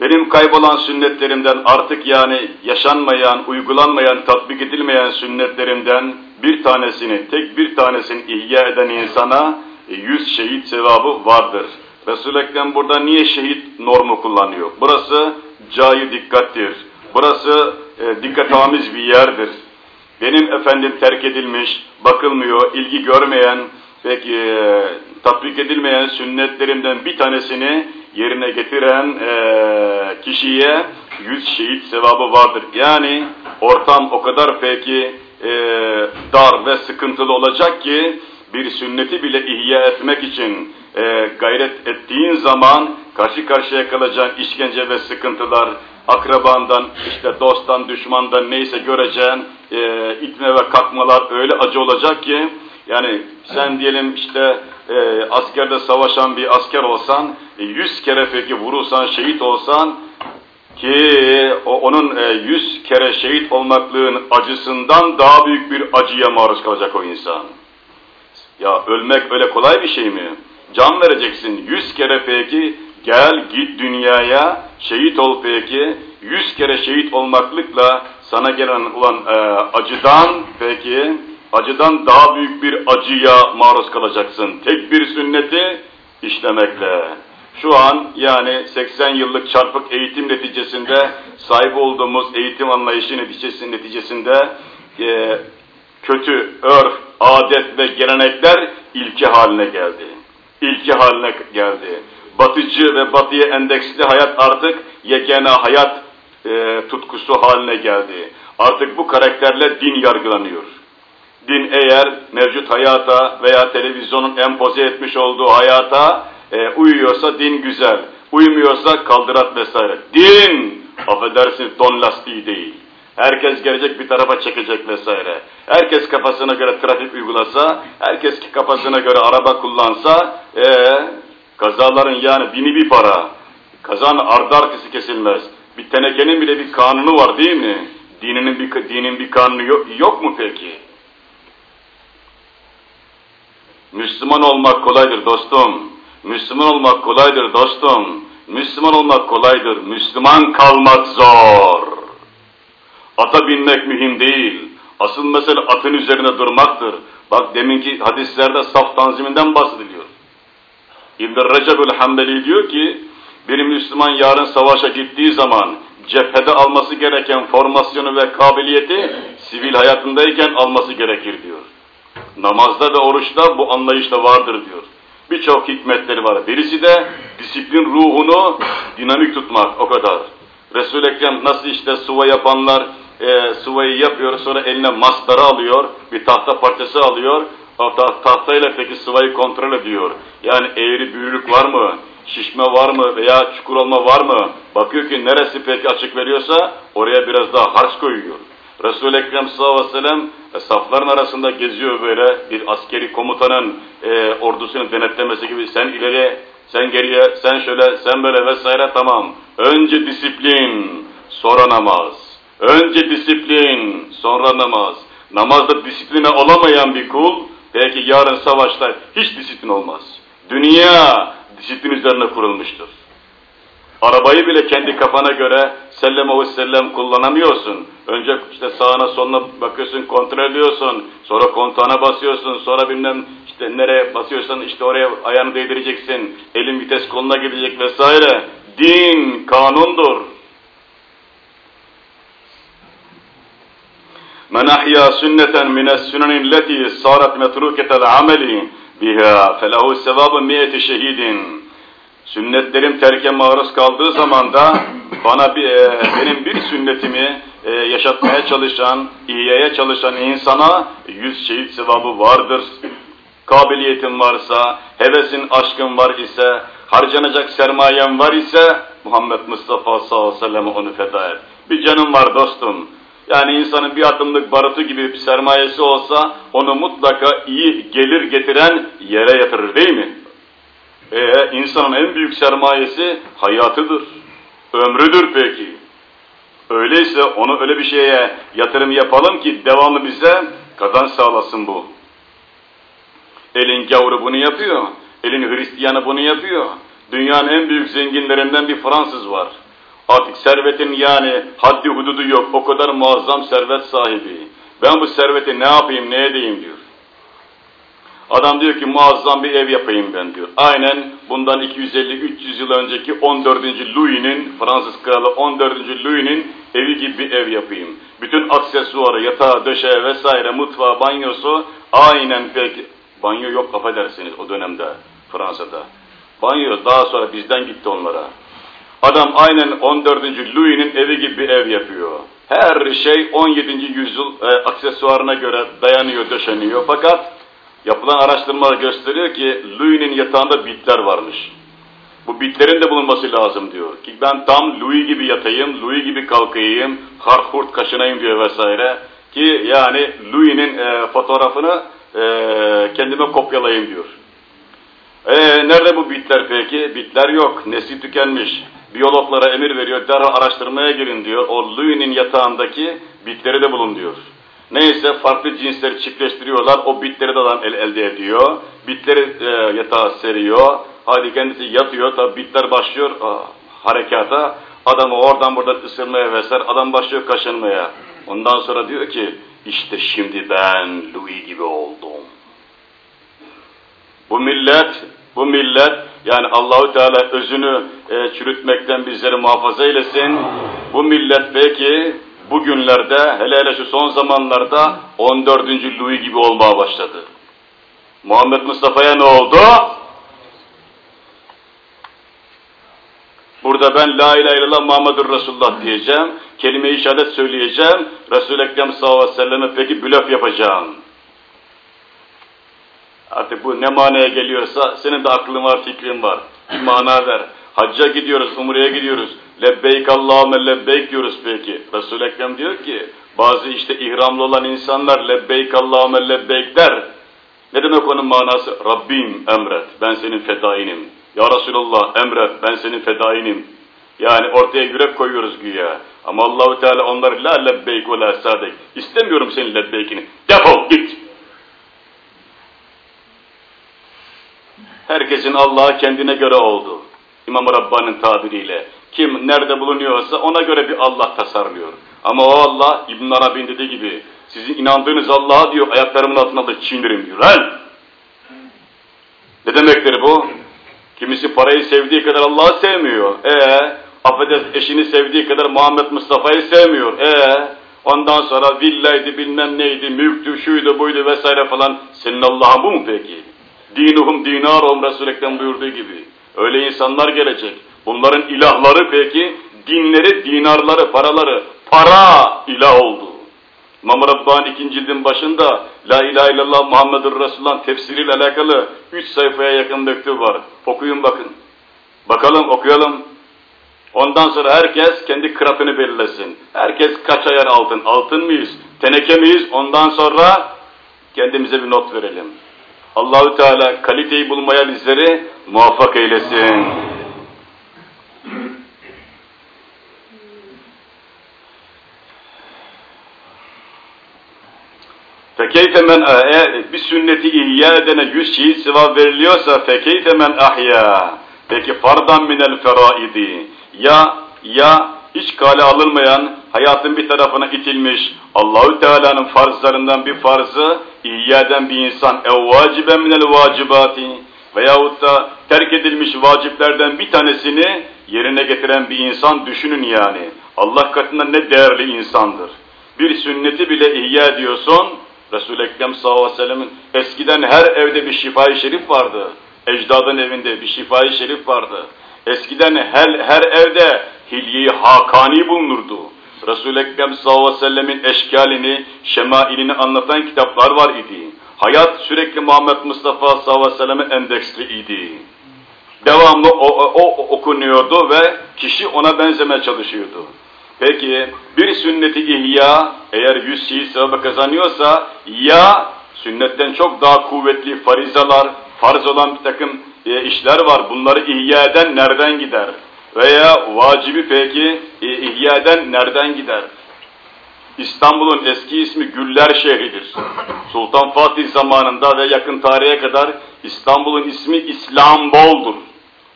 Benim kaybolan sünnetlerimden artık yani yaşanmayan, uygulanmayan, tatbik edilmeyen sünnetlerimden bir tanesini, tek bir tanesini ihya eden insana yüz şehit sevabı vardır. Resul-i Ekrem burada niye şehit normu kullanıyor? Burası cayı dikkattir. Burası e, dikkatamiz bir yerdir. Benim efendim terk edilmiş, bakılmıyor, ilgi görmeyen, peki e, tatbik edilmeyen sünnetlerimden bir tanesini yerine getiren e, kişiye yüz şehit sevabı vardır. Yani ortam o kadar peki e, dar ve sıkıntılı olacak ki bir sünneti bile ihya etmek için e, gayret ettiğin zaman karşı karşıya kalacağın işkence ve sıkıntılar, akrabandan, işte dosttan, düşmandan neyse göreceğin e, itme ve kalkmalar öyle acı olacak ki, yani sen diyelim işte e, askerde savaşan bir asker olsan, e, yüz kere peki vurulsan, şehit olsan ki o, onun e, yüz kere şehit olmaklığın acısından daha büyük bir acıya maruz kalacak o insan. Ya ölmek öyle kolay bir şey mi? Can vereceksin. Yüz kere peki gel git dünyaya şehit ol peki. Yüz kere şehit olmaklıkla sana gelen olan e, acıdan peki acıdan daha büyük bir acıya maruz kalacaksın. Tek bir sünneti işlemekle. Şu an yani 80 yıllık çarpık eğitim neticesinde sahip olduğumuz eğitim anlayışı neticesi neticesinde e, kötü örf, adet ve gelenekler ilke haline geldi. İlke haline geldi. Batıcı ve batıya endeksli hayat artık yegane hayat e, tutkusu haline geldi. Artık bu karakterle din yargılanıyor. Din eğer mevcut hayata veya televizyonun empoze etmiş olduğu hayata e, uyuyorsa din güzel, uymuyorsa kaldırat vesaire. Din, affedersiniz don lastiği değil. Herkes gelecek bir tarafa çekecek vesaire. Herkes kafasına göre trafik uygulasa, herkes kafasına göre araba kullansa, ee, kazaların yani bini bir para. Kazan ardı arkası kesilmez. Bir tenekenin bile bir kanunu var değil mi? Dininin bir, dinin bir kanunu yok, yok mu peki? Müslüman olmak kolaydır dostum. Müslüman olmak kolaydır dostum. Müslüman olmak kolaydır. Müslüman kalmak zor. Ata binmek mühim değil. Asıl mesele atın üzerine durmaktır. Bak deminki hadislerde saf tanziminden bahsediliyor. İbn-i Recep'ül Hanbeli diyor ki, bir Müslüman yarın savaşa gittiği zaman cephede alması gereken formasyonu ve kabiliyeti sivil hayatındayken alması gerekir diyor. Namazda ve oruçta bu anlayışta vardır diyor. Birçok hikmetleri var. Birisi de disiplin ruhunu dinamik tutmak o kadar. Resul-i Ekrem nasıl işte suva yapanlar e, sıvayı yapıyor sonra eline mastarı alıyor, bir tahta parçası alıyor, tahtayla peki sıvayı kontrol ediyor. Yani eğri büyülük var mı, şişme var mı veya çukur olma var mı? Bakıyor ki neresi peki açık veriyorsa oraya biraz daha harç koyuyor. Resul-i Ekrem sallallahu aleyhi ve sellem safların arasında geziyor böyle bir askeri komutanın e, ordusunu denetlemesi gibi sen ileri, sen geriye, sen şöyle, sen böyle vesaire tamam. Önce disiplin, sonra namaz. Önce disiplin, sonra namaz. Namazda disipline olamayan bir kul, belki yarın savaşta hiç disiplin olmaz. Dünya disiplin üzerine kurulmuştur. Arabayı bile kendi kafana göre sellem ve sellem kullanamıyorsun. Önce işte sağına soluna bakıyorsun, kontrol ediyorsun. Sonra kontağına basıyorsun. Sonra bilmem işte nereye basıyorsan işte oraya ayağını değdireceksin. Elin vites koluna gidecek vesaire. Din kanundur. Men ahya sünneten mines sünenin leti sarat metruketel ameli biha felehu sevabı miyeti şehidin. Sünnetlerim terke maruz kaldığı zaman da bana bir, e, benim bir sünnetimi e, yaşatmaya çalışan, iyiyeye çalışan insana yüz şehit sevabı vardır. Kabiliyetin varsa, hevesin, aşkın var ise, harcanacak sermayen var ise Muhammed Mustafa sallallahu aleyhi ve sellem onu feda et. Bir canım var dostum. Yani insanın bir atımlık barutu gibi bir sermayesi olsa onu mutlaka iyi gelir getiren yere yatırır değil mi? Ee, insanın en büyük sermayesi hayatıdır. Ömrüdür peki. Öyleyse onu öyle bir şeye yatırım yapalım ki devamlı bize kazanç sağlasın bu. Elin gavuru bunu yapıyor. Elin Hristiyanı bunu yapıyor. Dünyanın en büyük zenginlerinden bir Fransız var. Artık servetin yani haddi hududu yok. O kadar muazzam servet sahibi. Ben bu serveti ne yapayım, ne edeyim diyor. Adam diyor ki muazzam bir ev yapayım ben diyor. Aynen bundan 250-300 yıl önceki 14. Louis'nin, Fransız kralı 14. Louis'nin evi gibi bir ev yapayım. Bütün aksesuarı, yatağı, döşeği vesaire, mutfağı, banyosu aynen peki. Banyo yok affedersiniz o dönemde Fransa'da. Banyo daha sonra bizden gitti onlara. Adam aynen 14. Louis'nin evi gibi bir ev yapıyor. Her şey 17. yüzyıl e, aksesuarına göre dayanıyor, döşeniyor. Fakat yapılan araştırmalar gösteriyor ki Louis'nin yatağında bitler varmış. Bu bitlerin de bulunması lazım diyor. Ki ben tam Louis gibi yatayım, Louis gibi kalkayım, harhurt kaşınayım diyor vesaire. Ki yani Louis'nin e, fotoğrafını e, kendime kopyalayayım diyor. E, nerede bu bitler peki? Bitler yok, nesli tükenmiş biyologlara emir veriyor, derhal araştırmaya girin diyor. O Louis'nin yatağındaki bitleri de bulun diyor. Neyse farklı cinsleri çiftleştiriyorlar. O bitleri de adam el, elde ediyor. Bitleri e, yatağa seriyor. Hadi kendisi yatıyor. Tabi bitler başlıyor a, harekata. Adamı oradan buradan ısırmaya vesaire. Adam başlıyor kaşınmaya. Ondan sonra diyor ki işte şimdi ben Louis gibi oldum. Bu millet, bu millet yani Allahu Teala özünü e, çürütmekten bizleri muhafaza eylesin. Bu millet peki bugünlerde hele hele şu son zamanlarda 14. Louis gibi olmaya başladı. Muhammed Mustafa'ya ne oldu? Burada ben la ilahe illallah Muhammedur Resulullah diyeceğim. Kelime-i şehadet söyleyeceğim. Resul-i Ekrem sallallahu aleyhi ve selleme peki blöf yapacağım. Artık bu ne manaya geliyorsa senin de aklın var, fikrin var. Bir mana ver. Hacca gidiyoruz, umreye gidiyoruz. Lebbeyk Allahümme lebbeyk diyoruz peki. Resul-i Ekrem diyor ki bazı işte ihramlı olan insanlar lebbeyk Allahümme lebbeyk der. Ne demek onun manası? Rabbim emret, ben senin fedainim. Ya Resulallah emret, ben senin fedainim. Yani ortaya yürek koyuyoruz güya. Ama Allahu Teala onları la lebbeyk ve la sadek. İstemiyorum senin lebbeykini. Defol git. Herkesin Allah'a kendine göre oldu. İmam-ı Rabbani'nin tabiriyle. Kim nerede bulunuyorsa ona göre bir Allah tasarlıyor. Ama o Allah İbn Arabi'nin dediği gibi sizin inandığınız Allah'a diyor ayaklarımın altına da çiğnirim diyor. Lan! Ne demektir bu? Kimisi parayı sevdiği kadar Allah'ı sevmiyor. Ee, affedersin eşini sevdiği kadar Muhammed Mustafa'yı sevmiyor. Ee, ondan sonra villaydı bilmem neydi, mülktü, şuydu, buydu vesaire falan. Senin Allah'ın bu mu peki? Dinuhum dinarum Resul-i Ekrem buyurduğu gibi. Öyle insanlar gelecek. Bunların ilahları peki, dinleri, dinarları, paraları, para ilah oldu. İmam Rabbani ikinci cildin başında La ilahe illallah Muhammedur Resulullah tefsiriyle alakalı üç sayfaya yakın mektup var. Okuyun bakın. Bakalım okuyalım. Ondan sonra herkes kendi kıratını belirlesin. Herkes kaç ayar altın? Altın mıyız? Teneke miyiz? Ondan sonra kendimize bir not verelim. Allahü Teala kaliteyi bulmaya bizleri muvaffak eylesin. Fekeyfe men bir sünneti ihya edene yüz şehit sevap veriliyorsa fekeyfe men ahya. Peki fardan minel feraidi. Ya ya hiç kale alınmayan hayatın bir tarafına itilmiş Allahü Teala'nın farzlarından bir farzı ihya eden bir insan ev vaciben minel vacibati veyahut da terk edilmiş vaciplerden bir tanesini yerine getiren bir insan düşünün yani. Allah katında ne değerli insandır. Bir sünneti bile ihya ediyorsun, Resul-i Ekrem sallallahu aleyhi ve sellem'in eskiden her evde bir şifai şerif vardı. Ecdadın evinde bir şifai şerif vardı. Eskiden her, her evde hilye-i hakani bulunurdu. Resul-i Ekrem sallallahu aleyhi ve sellemin eşkalini, şemailini anlatan kitaplar var idi. Hayat sürekli Muhammed Mustafa sallallahu aleyhi ve selleme endeksli idi. Devamlı o, o, o okunuyordu ve kişi ona benzemeye çalışıyordu. Peki bir sünneti ihya eğer yüz şiit sevabı kazanıyorsa ya sünnetten çok daha kuvvetli farizalar, farz olan bir takım e, işler var. Bunları ihya eden nereden gider? Veya vacibi peki e, ihya eden nereden gider? İstanbul'un eski ismi Güller şehridir. Sultan Fatih zamanında ve yakın tarihe kadar İstanbul'un ismi İslambol'dur.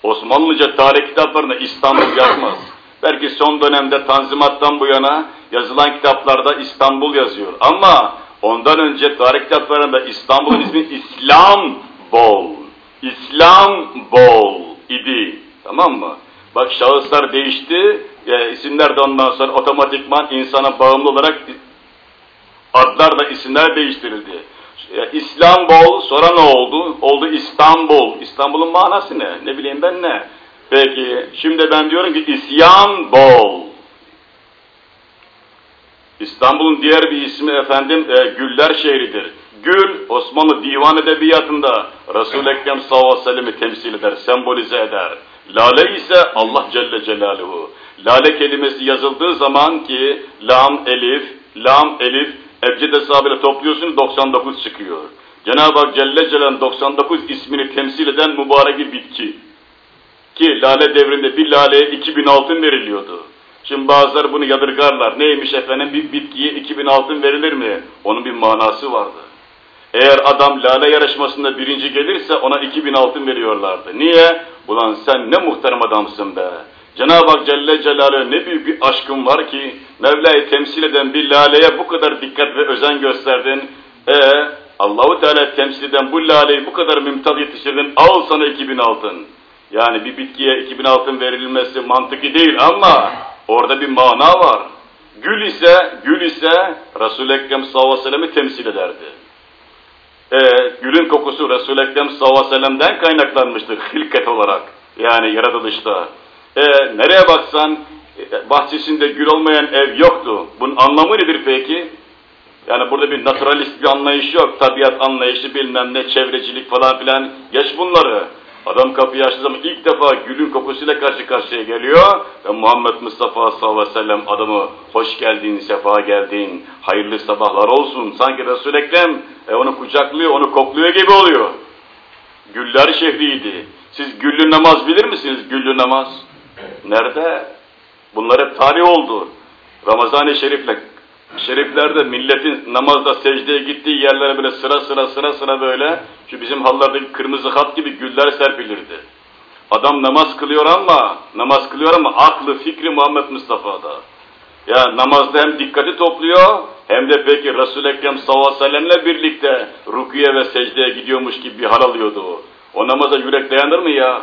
Osmanlıca tarih kitaplarında İstanbul yazmaz. Belki son dönemde Tanzimat'tan bu yana yazılan kitaplarda İstanbul yazıyor. Ama ondan önce tarih kitaplarında İstanbul'un ismi İslambol. İslambol idi. Tamam mı? Bak şahıslar değişti, e, isimler de ondan sonra otomatikman insana bağımlı olarak adlar da isimler değiştirildi. E, İslambol sonra ne oldu? Oldu İstanbul. İstanbul'un manası ne? Ne bileyim ben ne? Peki, şimdi ben diyorum ki İsyan Bol. İstanbul'un diğer bir ismi efendim e, Güller şehridir. Gül, Osmanlı divan edebiyatında Resul-i Ekrem sallallahu aleyhi ve sellem'i temsil eder, sembolize eder. Lale ise Allah Celle Celaluhu. Lale kelimesi yazıldığı zaman ki lam, elif, lam, elif, ebced hesabıyla topluyorsun 99 çıkıyor. Cenab-ı Hak Celle Celaluhu'nun 99 ismini temsil eden mübarek bir bitki. Lale devrinde bir laleye 2000 altın veriliyordu. Şimdi bazıları bunu yadırgarlar. Neymiş efendim bir bitkiye 2000 altın verilir mi? Onun bir manası vardı. Eğer adam lale yarışmasında birinci gelirse ona 2000 altın veriyorlardı. Niye? Ulan sen ne muhterem adamsın be. Cenab-ı Hak Celle Celaluhu ne büyük bir aşkın var ki Mevla'yı temsil eden bir laleye bu kadar dikkat ve özen gösterdin. E Allahu Teala temsil eden bu laleyi bu kadar mümtaz yetiştirdin. Al sana 2000 altın. Yani bir bitkiye 2000 altın verilmesi mantıki değil ama orada bir mana var. Gül ise, gül ise Resul-i Ekrem sallallahu aleyhi ve sellem'i temsil ederdi. Ee, gülün kokusu Resul-i Ekrem sallallahu aleyhi ve sellem'den kaynaklanmıştır hilket olarak. Yani yaratılışta. Ee, nereye baksan e, bahçesinde gül olmayan ev yoktu. Bunun anlamı nedir peki? Yani burada bir naturalist bir anlayış yok. Tabiat anlayışı bilmem ne, çevrecilik falan filan. Geç bunları. Adam kapıyı açtığı zaman ilk defa gülün kokusuyla karşı karşıya geliyor ve Muhammed Mustafa sallallahu aleyhi ve sellem adamı hoş geldin, sefa geldin, hayırlı sabahlar olsun. Sanki Resul-i Ekrem e, onu kucaklıyor, onu kokluyor gibi oluyor. Güller şehriydi. Siz güllü namaz bilir misiniz? Güllü namaz. Nerede? Bunlar hep tarih oldu. Ramazan-ı Şerif'le Şeriflerde milletin namazda secdeye gittiği yerlere böyle sıra sıra sıra sıra böyle şu bizim hallardaki kırmızı hat gibi güller serpilirdi. Adam namaz kılıyor ama namaz kılıyor ama aklı fikri Muhammed Mustafa'da. Ya namazda hem dikkati topluyor hem de peki Resul-i Ekrem sallallahu aleyhi ve sellemle birlikte rukuye ve secdeye gidiyormuş gibi bir hal alıyordu o. O namaza yürek dayanır mı ya?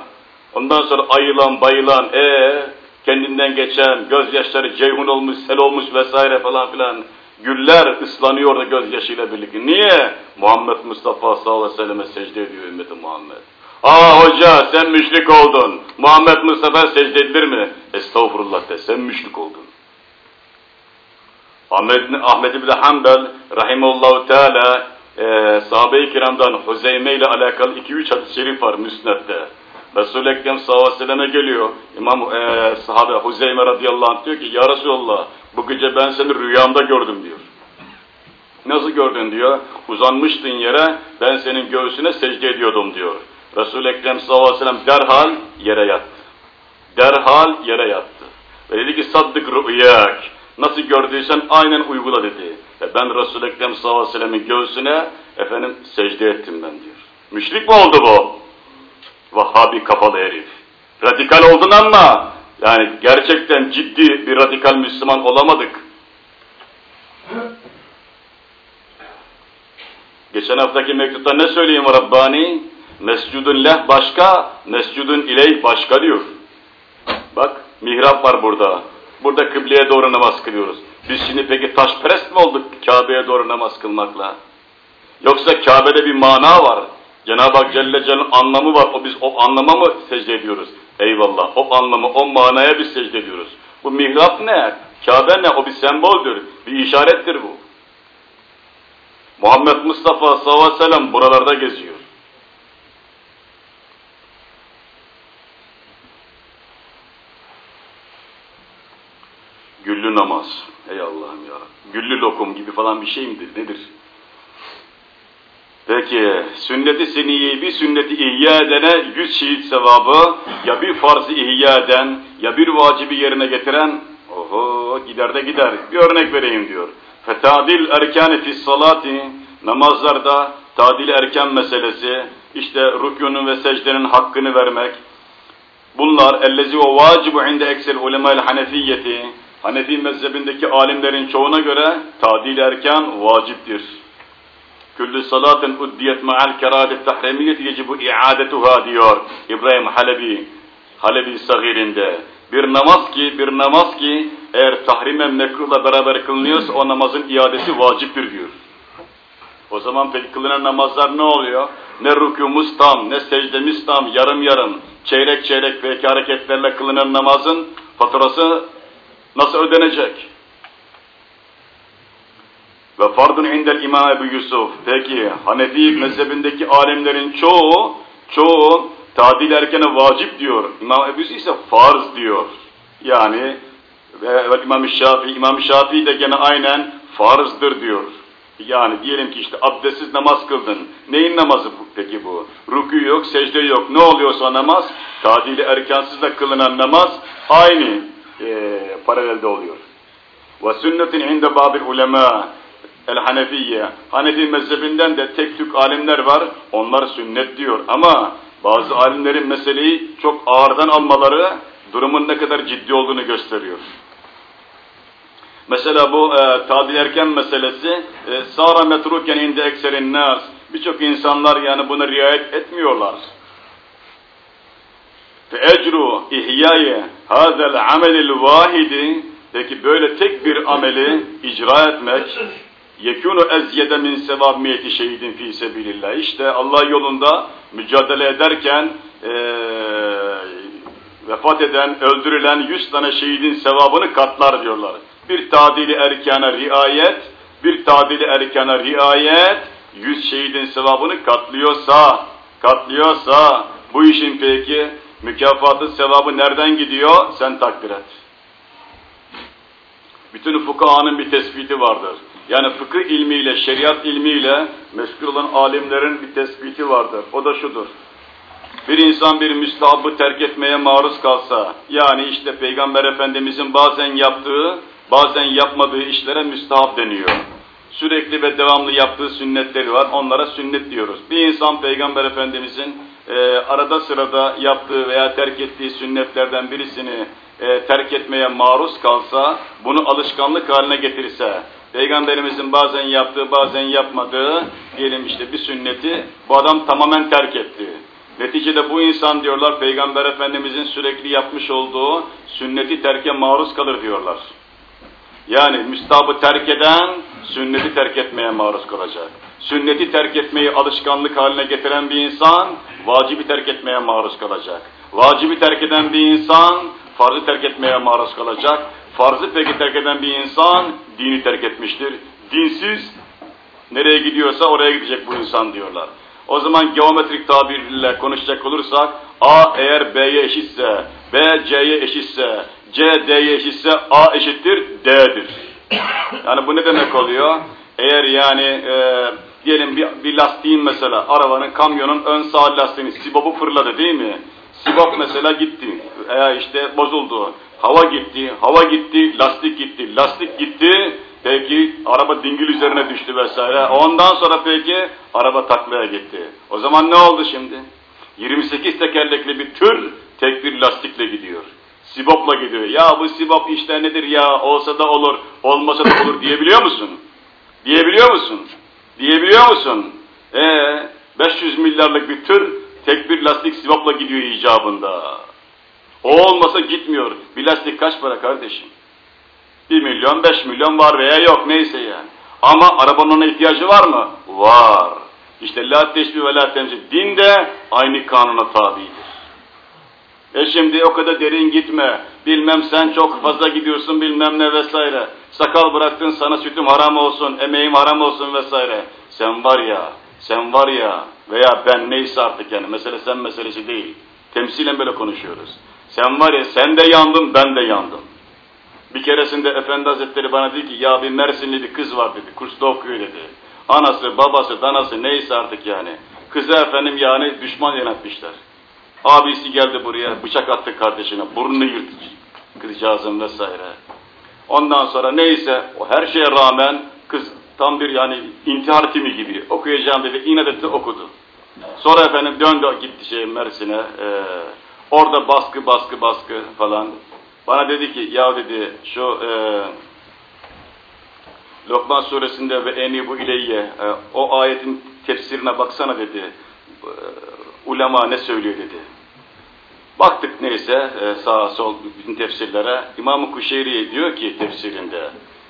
Ondan sonra ayılan bayılan ee kendinden geçen, gözyaşları ceyhun olmuş, sel olmuş vesaire falan filan. Güller ıslanıyor da gözyaşıyla birlikte. Niye? Muhammed Mustafa sallallahu aleyhi ve selleme secde ediyor ümmeti Muhammed. Aa hoca sen müşrik oldun. Muhammed Mustafa secde edilir mi? Estağfurullah de sen müşrik oldun. Ahmet, Ahmet İbni Hanbel rahimullahu teala e, sahabe-i kiramdan Huzeyme ile alakalı 2-3 hadis-i şerif var müsnette. Resul-i Ekrem sallallahu aleyhi ve geliyor. İmam e, sahabe Huzeyme radıyallahu anh diyor ki Ya Resulallah bu gece ben seni rüyamda gördüm diyor. Nasıl gördün diyor. Uzanmıştın yere ben senin göğsüne secde ediyordum diyor. Resul-i Ekrem sallallahu aleyhi ve sellem derhal yere yattı. Derhal yere yattı. Ve dedi ki saddık rüyak. Nasıl gördüysen aynen uygula dedi. Ve ben Resul-i Ekrem sallallahu aleyhi ve sellemin göğsüne efendim secde ettim ben diyor. Müşrik mi oldu bu? Vahhabi kafalı herif. Radikal oldun ama yani gerçekten ciddi bir radikal Müslüman olamadık. Geçen haftaki mektupta ne söyleyeyim Rabbani? Mescudun leh başka, mescudun ileyh başka diyor. Bak mihrap var burada. Burada kıbleye doğru namaz kılıyoruz. Biz şimdi peki taşperest mi olduk Kabe'ye doğru namaz kılmakla? Yoksa Kabe'de bir mana var. Cenab-ı Hak Celle Celle'nin anlamı var. O biz o anlama mı secde ediyoruz? Eyvallah. O anlamı, o manaya biz secde ediyoruz. Bu mihrap ne? Kabe ne? O bir semboldür. Bir işarettir bu. Muhammed Mustafa sallallahu aleyhi ve sellem buralarda geziyor. Güllü namaz. Ey Allah'ım ya. Güllü lokum gibi falan bir şey midir? Nedir? Peki, sünnet-i seniyeyi bir sünneti ihya edene yüz şehit sevabı, ya bir farz-ı ihya eden, ya bir vacibi yerine getiren, oho gider de gider. Bir örnek vereyim diyor. Fetadil erkâni fis salati, namazlarda tadil erken meselesi, işte rükûnun ve secdenin hakkını vermek, bunlar ellezi o vacibu inde eksel ulemâil hanefiyeti, Hanefi mezhebindeki alimlerin çoğuna göre tadil erken vaciptir. Küllü salatin uddiyet ma'al keradet tahremiyet yecibu iadetuha diyor İbrahim Halebi, Halebi Sagirinde. Bir namaz ki, bir namaz ki eğer tahrimen mekruhla beraber kılınıyorsa o namazın iadesi vaciptir diyor. O zaman peki kılınan namazlar ne oluyor? Ne rükûmuz tam, ne secdemiz tam, yarım yarım, çeyrek çeyrek belki hareketlerle kılınan namazın faturası nasıl ödenecek? Ve fardun indel İmam Ebu Yusuf. Peki Hanefi mezhebindeki alimlerin çoğu, çoğu tadil erkene vacip diyor. İmam Ebu Yusuf ise farz diyor. Yani ve, İmam Şafii, İmam Şafii de gene aynen farzdır diyor. Yani diyelim ki işte abdestsiz namaz kıldın. Neyin namazı peki bu? Rükû yok, secde yok. Ne oluyorsa namaz, tadili erkansız da kılınan namaz aynı. e, paralelde oluyor. Ve sünnetin inde babil el Hanefiye. Hanefi mezhebinden de tek tük alimler var. Onlar sünnet diyor ama bazı alimlerin meseleyi çok ağırdan almaları durumun ne kadar ciddi olduğunu gösteriyor. Mesela bu e, tadil erken meselesi e, sara metruken inde ekserin nas. Birçok insanlar yani buna riayet etmiyorlar. Fe ecru ihyaye hazel amelil vahidi peki böyle tek bir ameli icra etmek yekunu ezyede min sevabmiyeti şehidin fi sebilillah. İşte Allah yolunda mücadele ederken e, vefat eden, öldürülen yüz tane şehidin sevabını katlar diyorlar. Bir tadili erkana riayet, bir tadili erkana riayet, yüz şehidin sevabını katlıyorsa, katlıyorsa, bu işin peki mükafatı, sevabı nereden gidiyor? Sen takdir et. Bütün fukahanın bir tespiti vardır. Yani fıkıh ilmiyle, şeriat ilmiyle meşgul olan alimlerin bir tespiti vardır. O da şudur. Bir insan bir müstahabı terk etmeye maruz kalsa, yani işte Peygamber Efendimizin bazen yaptığı, bazen yapmadığı işlere müstahap deniyor. Sürekli ve devamlı yaptığı sünnetleri var, onlara sünnet diyoruz. Bir insan Peygamber Efendimizin e, arada sırada yaptığı veya terk ettiği sünnetlerden birisini e, terk etmeye maruz kalsa, bunu alışkanlık haline getirse, Peygamberimizin bazen yaptığı, bazen yapmadığı, diyelim işte bir sünneti, bu adam tamamen terk etti. Neticede bu insan diyorlar, Peygamber Efendimizin sürekli yapmış olduğu sünneti terke maruz kalır diyorlar. Yani müstabı terk eden, sünneti terk etmeye maruz kalacak. Sünneti terk etmeyi alışkanlık haline getiren bir insan, vacibi terk etmeye maruz kalacak. Vacibi terk eden bir insan, farzı terk etmeye maruz kalacak. Farzı peki terk eden bir insan, dini terk etmiştir. Dinsiz, nereye gidiyorsa oraya gidecek bu insan diyorlar. O zaman geometrik tabirle konuşacak olursak, A eğer B'ye eşitse, B C'ye eşitse, C D'ye eşitse A eşittir D'dir. Yani bu ne demek oluyor? Eğer yani e, diyelim bir, bir lastiğin mesela, arabanın, kamyonun ön sağ lastiğini, sibobu fırladı değil mi? Sibop mesela gitti, veya işte bozuldu. Hava gitti, hava gitti, lastik gitti, lastik gitti, peki araba dingil üzerine düştü vesaire. Ondan sonra peki araba taklaya gitti. O zaman ne oldu şimdi? 28 tekerlekli bir tır tek bir lastikle gidiyor. Sibopla gidiyor. Ya bu sibop işte nedir ya olsa da olur, olmasa da olur diyebiliyor musun? Diyebiliyor musun? Diyebiliyor musun? Ee, 500 milyarlık bir tır tek bir lastik sibopla gidiyor icabında. O olmasa gitmiyor. Bir lastik kaç para kardeşim? 1 milyon, 5 milyon var veya yok neyse yani. Ama arabanın ona ihtiyacı var mı? Var. İşte la teşbih ve la temsil. Din de aynı kanuna tabidir. E şimdi o kadar derin gitme. Bilmem sen çok fazla gidiyorsun bilmem ne vesaire. Sakal bıraktın sana sütüm haram olsun, emeğim haram olsun vesaire. Sen var ya, sen var ya veya ben neyse artık yani. Mesele sen meselesi değil. Temsilen böyle konuşuyoruz. Sen var ya sen de yandın ben de yandım. Bir keresinde Efendi Hazretleri bana dedi ki ya bir Mersinli bir kız var dedi. Kursta okuyor dedi. Anası, babası, danası neyse artık yani. Kızı efendim yani düşman yönetmişler. Abisi geldi buraya bıçak attı kardeşine. Burnunu yırttı kızcağızın vesaire. Ondan sonra neyse o her şeye rağmen kız tam bir yani intihar timi gibi okuyacağım dedi. İnat etti okudu. Sonra efendim döndü gitti şey Mersin'e. Ee, orada baskı baskı baskı falan. Bana dedi ki ya dedi şu e, Lokman suresinde ve eni bu ileyye e, o ayetin tefsirine baksana dedi. E, ulema ne söylüyor dedi. Baktık neyse e, sağa sol bütün tefsirlere. İmam-ı Kuşeyri diyor ki tefsirinde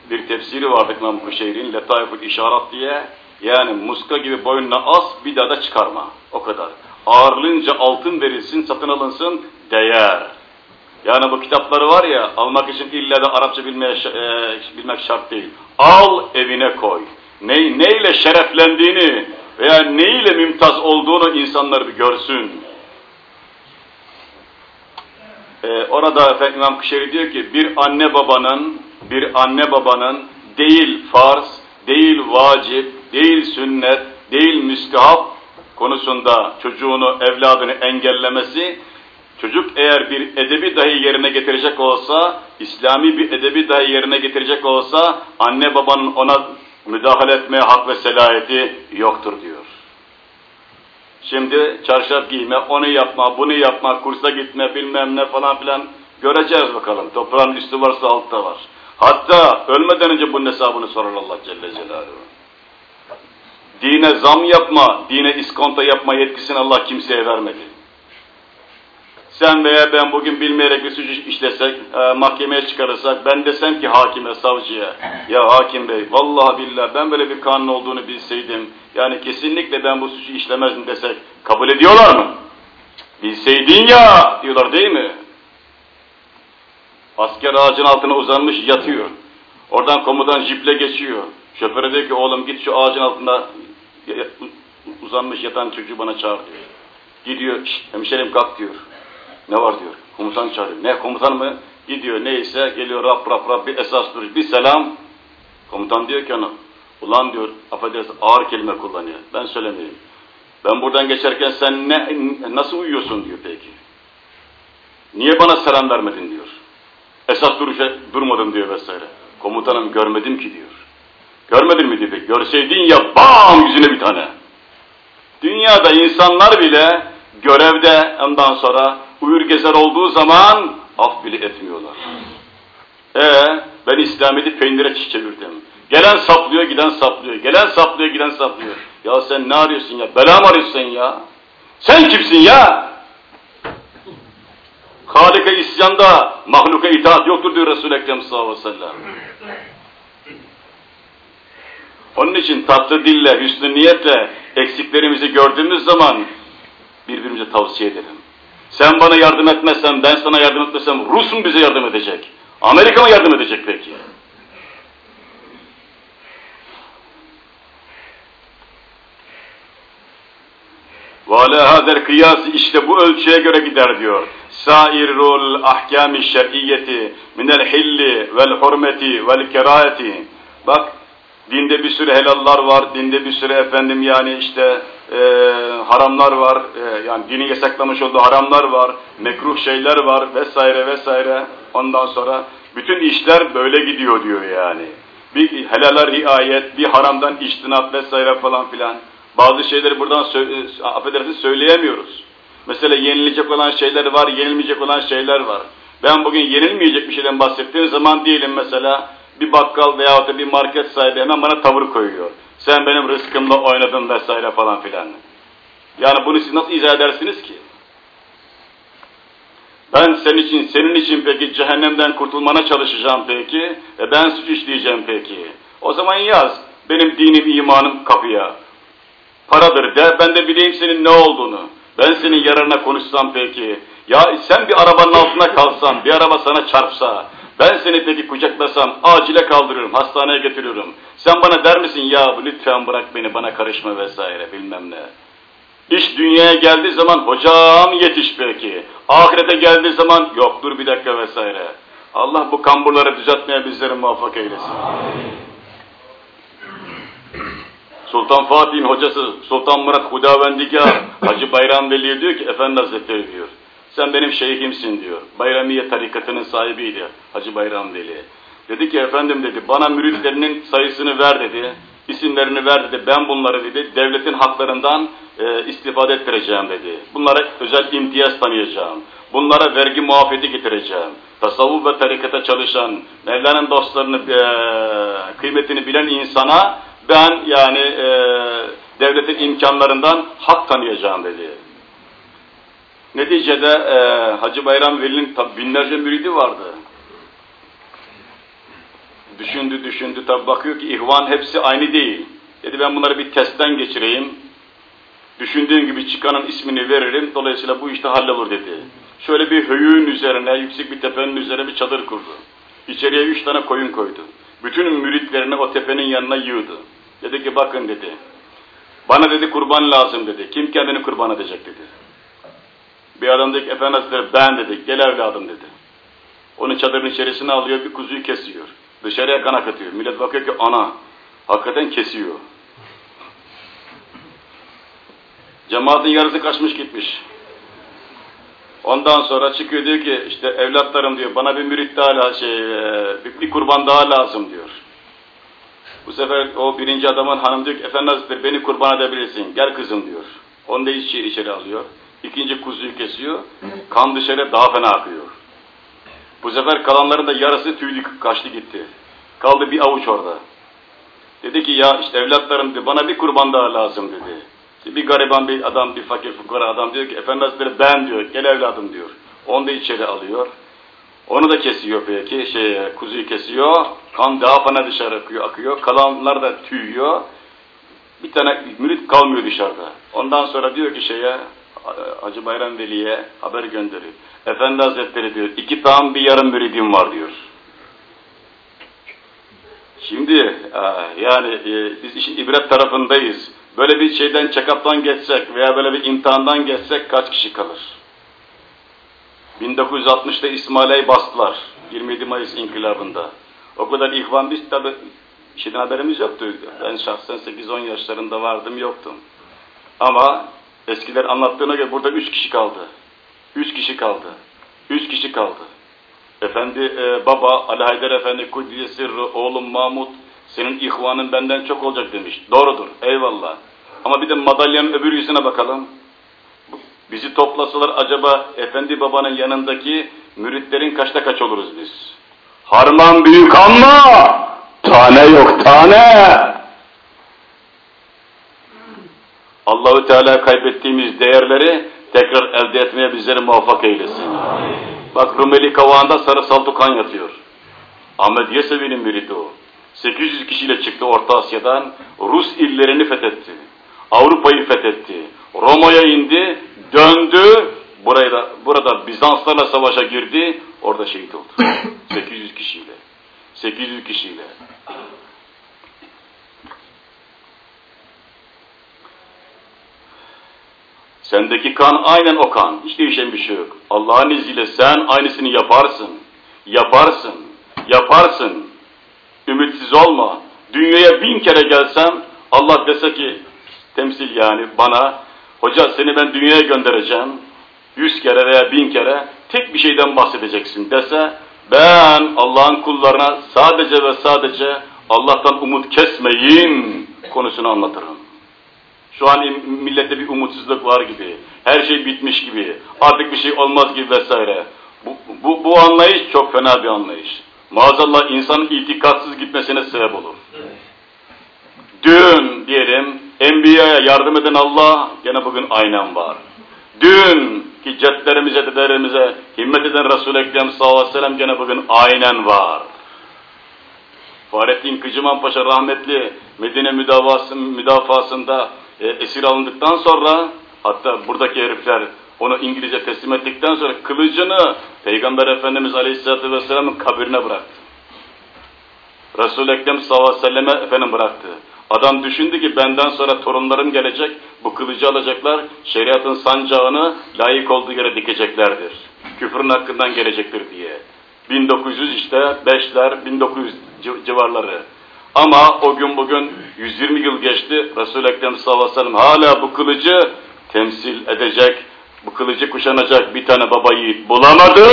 bir tefsiri vardı İmam-ı Kuşeyri'nin Letaiful İşarat diye yani muska gibi boynuna as bir daha da çıkarma. O kadar. Ağırlığınca altın verilsin, satın alınsın, değer. Yani bu kitapları var ya, almak için illa da Arapça bilmeye, e, bilmek şart değil. Al evine koy. Ne, neyle şereflendiğini veya neyle mümtaz olduğunu insanlar bir görsün. Ee, orada efendim İmam Kuşeri diyor ki bir anne babanın bir anne babanın değil farz, değil vacip, değil sünnet, değil müstehap konusunda çocuğunu, evladını engellemesi Çocuk eğer bir edebi dahi yerine getirecek olsa, İslami bir edebi dahi yerine getirecek olsa, anne babanın ona müdahale etmeye hak ve selahiyeti yoktur diyor. Şimdi çarşaf giyme, onu yapma, bunu yapma, kursa gitme, bilmem ne falan filan göreceğiz bakalım. Toprağın üstü varsa altta var. Hatta ölmeden önce bunun hesabını sorar Allah Celle Celaluhu. Dine zam yapma, dine iskonto yapma yetkisini Allah kimseye vermedi. Sen veya ben bugün bilmeyerek bir suç işlesek, e, mahkemeye çıkarırsak, ben desem ki hakime, savcıya, ya hakim bey, vallahi billahi ben böyle bir kanun olduğunu bilseydim, yani kesinlikle ben bu suçu işlemezdim desek, kabul ediyorlar mı? Bilseydin ya, diyorlar değil mi? Asker ağacın altına uzanmış yatıyor. Oradan komutan jiple geçiyor. Şoföre diyor ki oğlum git şu ağacın altında uzanmış yatan çocuğu bana çağır diyor. Gidiyor, hemşerim kalk diyor. Ne var diyor. Komutan çağırıyor. Ne komutan mı? Gidiyor neyse geliyor rap rap rap bir esas duruş bir selam. Komutan diyor ki ona ulan diyor affedersin ağır kelime kullanıyor. Ben söylemeyeyim. Ben buradan geçerken sen ne, nasıl uyuyorsun diyor peki. Niye bana selam vermedin diyor. Esas duruşa durmadın diyor vesaire. Komutanım görmedim ki diyor. Görmedin mi peki. Görseydin ya bam yüzüne bir tane. Dünyada insanlar bile görevde ondan sonra uyur gezer olduğu zaman af bile etmiyorlar. Ee, ben İslamiyet'i peynire çevirdim. Gelen saplıyor, giden saplıyor. Gelen saplıyor, giden saplıyor. Ya sen ne arıyorsun ya? Bela mı arıyorsun ya? Sen kimsin ya? Halika isyanda mahluka itaat yoktur diyor Resul-i Ekrem sallallahu aleyhi ve sellem. Onun için tatlı dille, hüsnü niyetle eksiklerimizi gördüğümüz zaman birbirimize tavsiye edelim. Sen bana yardım etmezsen, ben sana yardım etmesem Rus mu bize yardım edecek? Amerika mı yardım edecek peki? وَعَلَى هَذَا الْقِيَاسِ işte bu ölçüye göre gider diyor. Sairul ahkâmi şer'iyyeti minel hilli vel hurmeti vel kerayeti. Bak Dinde bir sürü helallar var, dinde bir sürü efendim yani işte e, haramlar var, e, yani dini yasaklamış olduğu haramlar var, mekruh şeyler var vesaire vesaire. Ondan sonra bütün işler böyle gidiyor diyor yani. Bir helala riayet, bir haramdan içtinat vesaire falan filan. Bazı şeyleri buradan sö- affedersiniz söyleyemiyoruz. Mesela yenilecek olan şeyler var, yenilmeyecek olan şeyler var. Ben bugün yenilmeyecek bir şeyden bahsettiğim zaman diyelim mesela bir bakkal veya da bir market sahibi hemen bana tavır koyuyor. Sen benim rızkımla oynadın vesaire falan filan. Yani bunu siz nasıl izah edersiniz ki? Ben senin için, senin için peki cehennemden kurtulmana çalışacağım peki, e ben suç işleyeceğim peki. O zaman yaz, benim dinim, imanım kapıya. Paradır de, ben de bileyim senin ne olduğunu. Ben senin yararına konuşsam peki. Ya sen bir arabanın altına kalsan, bir araba sana çarpsa, ben seni peki kucaklasam, acile kaldırıyorum, hastaneye getiriyorum. Sen bana der misin ya lütfen bırak beni, bana karışma vesaire bilmem ne. İş dünyaya geldiği zaman hocam yetiş peki. Ahirete geldiği zaman yok dur bir dakika vesaire. Allah bu kamburları düzeltmeye bizleri muvaffak eylesin. Sultan Fatih'in hocası Sultan Murat Hudavendigar Hacı Bayram Veli'ye diyor ki Efendi Hazretleri diyor. Sen benim şeyhimsin diyor. Bayramiye tarikatının sahibiydi Hacı Bayram Veli. Dedi ki efendim dedi bana müritlerinin sayısını ver dedi. isimlerini ver dedi. Ben bunları dedi devletin haklarından e, istifade ettireceğim dedi. Bunlara özel imtiyaz tanıyacağım. Bunlara vergi muafiyeti getireceğim. Tasavvuf ve tarikata çalışan, Mevla'nın dostlarını, e, kıymetini bilen insana ben yani e, devletin imkanlarından hak tanıyacağım dedi. Neticede e, Hacı Bayram Veli'nin binlerce müridi vardı. Düşündü düşündü tabi bakıyor ki ihvan hepsi aynı değil. Dedi ben bunları bir testten geçireyim. Düşündüğüm gibi çıkanın ismini veririm. Dolayısıyla bu işte hallolur dedi. Şöyle bir höyüğün üzerine, yüksek bir tepenin üzerine bir çadır kurdu. İçeriye üç tane koyun koydu. Bütün müritlerini o tepenin yanına yığdı. Dedi ki bakın dedi. Bana dedi kurban lazım dedi. Kim kendini kurban edecek dedi. Bir adam dedi ki efendim ben dedi. Gel evladım dedi. Onu çadırın içerisine alıyor bir kuzuyu kesiyor. Dışarıya kan akıtıyor. Millet bakıyor ki ana hakikaten kesiyor. Cemaatin yarısı kaçmış gitmiş. Ondan sonra çıkıyor diyor ki işte evlatlarım diyor bana bir mürit daha şey bir, bir kurban daha lazım diyor. Bu sefer o birinci adamın hanım diyor ki efendi beni kurban edebilirsin gel kızım diyor. Onu da içeri, içeri alıyor. İkinci kuzuyu kesiyor. Kan dışarı daha fena akıyor. Bu sefer kalanların da yarısı tüylü kaçtı gitti. Kaldı bir avuç orada. Dedi ki ya işte evlatlarım bana bir kurban daha lazım dedi. İşte bir gariban bir adam, bir fakir fukara adam diyor ki Efendi Hazretleri ben diyor, gel evladım diyor. Onu da içeri alıyor. Onu da kesiyor peki, şey, kuzuyu kesiyor. Kan daha fena dışarı akıyor, akıyor. Kalanlar da tüyüyor. Bir tane mürit kalmıyor dışarıda. Ondan sonra diyor ki şeye, Hacı Bayram Veli'ye haber gönderiyor. Efendi Hazretleri diyor, iki tam bir yarım müridim var diyor. Şimdi e, yani e, biz işin ibret tarafındayız. Böyle bir şeyden check geçsek veya böyle bir imtihandan geçsek kaç kişi kalır? 1960'da İsmail'i bastılar. 27 Mayıs inkılabında. O kadar ihvan biz tabi şeyden haberimiz yoktu. Ben şahsen 8-10 yaşlarında vardım yoktum. Ama eskiler anlattığına göre burada 3 kişi kaldı. 3 kişi kaldı. 3 kişi kaldı. Efendi e, baba Ali Haydar Efendi Kudüs'e sırrı oğlum Mahmut senin ihvanın benden çok olacak demiş. Doğrudur eyvallah. Ama bir de madalyanın öbür yüzüne bakalım. Bizi toplasalar acaba Efendi babanın yanındaki müritlerin kaçta kaç oluruz biz? Harman büyük ama tane yok tane. Allahü Teala kaybettiğimiz değerleri tekrar elde etmeye bizleri muvaffak eylesin. Bak Rumeli Kavağı'nda Sarı Saltukan yatıyor. Ahmet Yesevi'nin müridi o. 800 kişiyle çıktı Orta Asya'dan, Rus illerini fethetti. Avrupa'yı fethetti. Roma'ya indi, döndü, buraya da, burada Bizanslarla savaşa girdi, orada şehit oldu. 800 kişiyle. 800 kişiyle. Sendeki kan aynen o kan. Hiç değişen bir şey yok. Allah'ın izniyle sen aynısını yaparsın. Yaparsın. Yaparsın. Ümitsiz olma. Dünyaya bin kere gelsem Allah dese ki temsil yani bana hoca seni ben dünyaya göndereceğim. Yüz kere veya bin kere tek bir şeyden bahsedeceksin dese ben Allah'ın kullarına sadece ve sadece Allah'tan umut kesmeyin konusunu anlatırım. Şu an millette bir umutsuzluk var gibi, her şey bitmiş gibi, artık bir şey olmaz gibi vesaire. Bu, bu, bu anlayış çok fena bir anlayış. Maazallah insanın itikatsız gitmesine sebep olur. Dün diyelim Enbiya'ya yardım eden Allah gene bugün aynen var. Dün ki cetlerimize, dedelerimize himmet eden Resul-i Ekrem sallallahu aleyhi ve sellem gene bugün aynen var. Fahrettin Kıcıman Paşa rahmetli Medine müdafasında e, esir alındıktan sonra hatta buradaki herifler onu İngilizce teslim ettikten sonra kılıcını Peygamber Efendimiz Aleyhisselatü Vesselam'ın kabirine bıraktı. Resul-i Ekrem sallallahu aleyhi ve selleme efendim bıraktı. Adam düşündü ki benden sonra torunlarım gelecek, bu kılıcı alacaklar, şeriatın sancağını layık olduğu yere dikeceklerdir. Küfrün hakkından gelecektir diye. 1900 işte 5'ler, 1900 civarları. Ama o gün bugün 120 yıl geçti. Resul-i Ekrem sallallahu aleyhi ve sellem hala bu kılıcı temsil edecek, bu kılıcı kuşanacak bir tane baba yiğit bulamadı.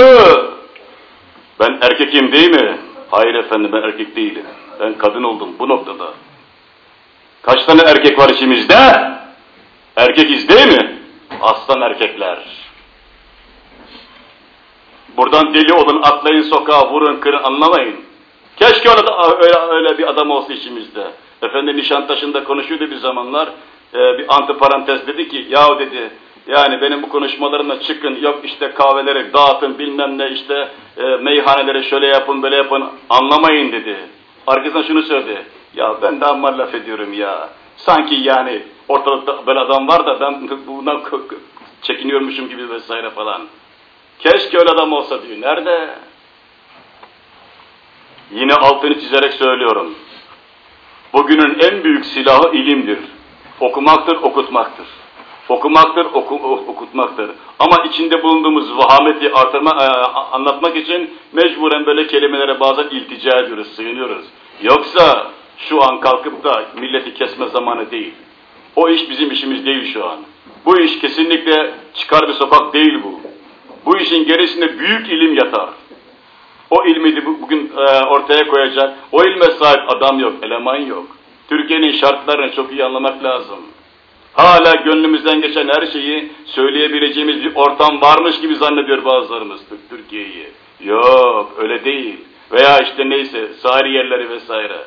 Ben erkekim değil mi? Hayır efendim ben erkek değilim. Ben kadın oldum bu noktada. Kaç tane erkek var içimizde? Erkekiz değil mi? Aslan erkekler. Buradan deli olun, atlayın sokağa, vurun, kırın, anlamayın. Keşke öyle, öyle, öyle bir adam olsa içimizde. Efendi Nişantaşı'nda konuşuyordu bir zamanlar. E, bir antiparantez dedi ki, yahu dedi, yani benim bu konuşmalarımla çıkın, yok işte kahveleri dağıtın, bilmem ne işte e, meyhaneleri şöyle yapın, böyle yapın, anlamayın dedi. Arkasından şunu söyledi, ya ben de amma laf ediyorum ya. Sanki yani ortalıkta böyle adam var da ben bundan çekiniyormuşum gibi vesaire falan. Keşke öyle adam olsa diyor. Nerede? Yine altını çizerek söylüyorum. Bugünün en büyük silahı ilimdir. Okumaktır, okutmaktır. Okumaktır, oku, okutmaktır. Ama içinde bulunduğumuz vahameti artırma, e, anlatmak için mecburen böyle kelimelere bazen iltica ediyoruz, sığınıyoruz. Yoksa şu an kalkıp da milleti kesme zamanı değil. O iş bizim işimiz değil şu an. Bu iş kesinlikle çıkar bir sokak değil bu. Bu işin gerisinde büyük ilim yatar. O ilmi bugün e, ortaya koyacak, o ilme sahip adam yok, eleman yok. Türkiye'nin şartlarını çok iyi anlamak lazım. Hala gönlümüzden geçen her şeyi söyleyebileceğimiz bir ortam varmış gibi zannediyor bazılarımız Türkiye'yi. Yok, öyle değil. Veya işte neyse, sahil yerleri vesaire.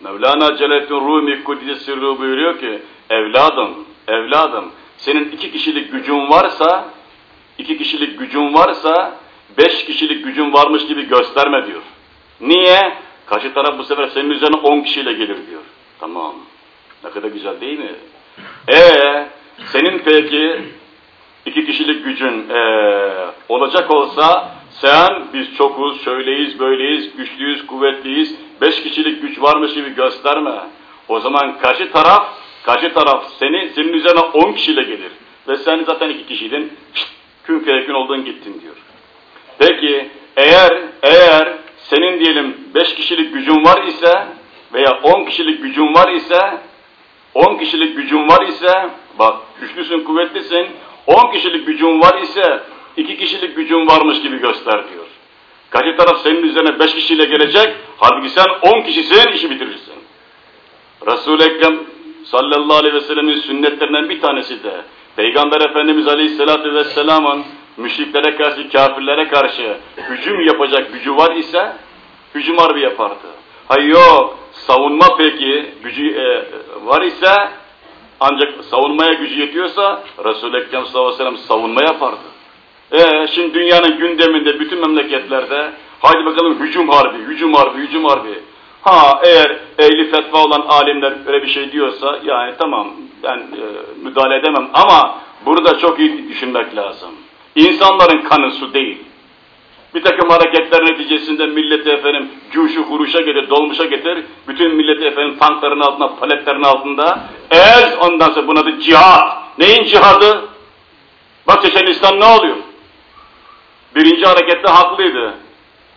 Mevlana Celaleddin Rumi Kudüs Sırrı buyuruyor ki, evladım, evladım, senin iki kişilik gücün varsa, iki kişilik gücün varsa, beş kişilik gücün varmış gibi gösterme diyor. Niye? Karşı taraf bu sefer senin üzerine on kişiyle gelir diyor. Tamam. Ne kadar güzel değil mi? Ee, senin peki iki kişilik gücün ee, olacak olsa sen biz çokuz, şöyleyiz, böyleyiz, güçlüyüz, kuvvetliyiz, beş kişilik güç varmış gibi gösterme. O zaman karşı taraf, karşı taraf seni, senin üzerine on kişiyle gelir. Ve sen zaten iki kişiydin, kün feyekün oldun gittin diyor. Peki eğer, eğer senin diyelim beş kişilik gücün var ise veya on kişilik gücün var ise 10 kişilik gücün var ise, bak güçlüsün, kuvvetlisin, 10 kişilik gücün var ise, 2 kişilik gücün varmış gibi göster diyor. Karşı taraf senin üzerine 5 kişiyle gelecek, halbuki sen 10 kişisin, işi bitirirsin. Resul-i Ekrem sallallahu aleyhi ve sellemin sünnetlerinden bir tanesi de, Peygamber Efendimiz aleyhissalatü vesselamın müşriklere karşı, kafirlere karşı hücum yapacak gücü var ise, hücum harbi yapardı. Hayır yok, savunma peki gücü e, var ise ancak savunmaya gücü yetiyorsa Resul-i Ekrem sallallahu aleyhi ve sellem savunma yapardı. E, şimdi dünyanın gündeminde bütün memleketlerde haydi bakalım hücum harbi, hücum harbi, hücum harbi. Ha eğer ehli fetva olan alimler öyle bir şey diyorsa yani tamam ben e, müdahale edemem ama burada çok iyi düşünmek lazım. İnsanların kanı su değil. Bir takım hareketler neticesinde milleti efendim cuşu huruşa getir, dolmuşa getir, bütün milleti efendim tankların altında, paletlerin altında ez ondan sonra buna da cihat. Neyin cihadı? Bak Çeçenistan ne oluyor? Birinci harekette haklıydı.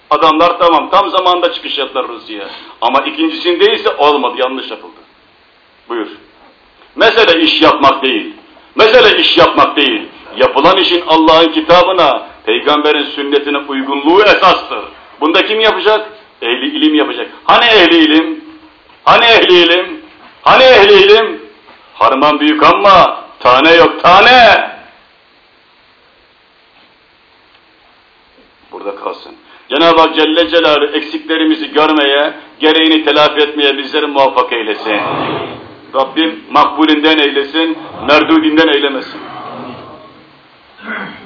Adamlar tamam tam zamanda çıkış yaptılar Rusya'ya. Ama ikincisinde ise olmadı, yanlış yapıldı. Buyur. Mesele iş yapmak değil. Mesele iş yapmak değil. Yapılan işin Allah'ın kitabına, peygamberin sünnetine uygunluğu esastır. Bunda kim yapacak? Ehli ilim yapacak. Hani ehli ilim? Hani ehli ilim? Hani ehli ilim? Harman büyük ama tane yok tane. Burada kalsın. Cenab-ı Hak Celle Celaluhu eksiklerimizi görmeye, gereğini telafi etmeye bizleri muvaffak eylesin. Rabbim makbulinden eylesin, merdudinden eylemesin. Thank you.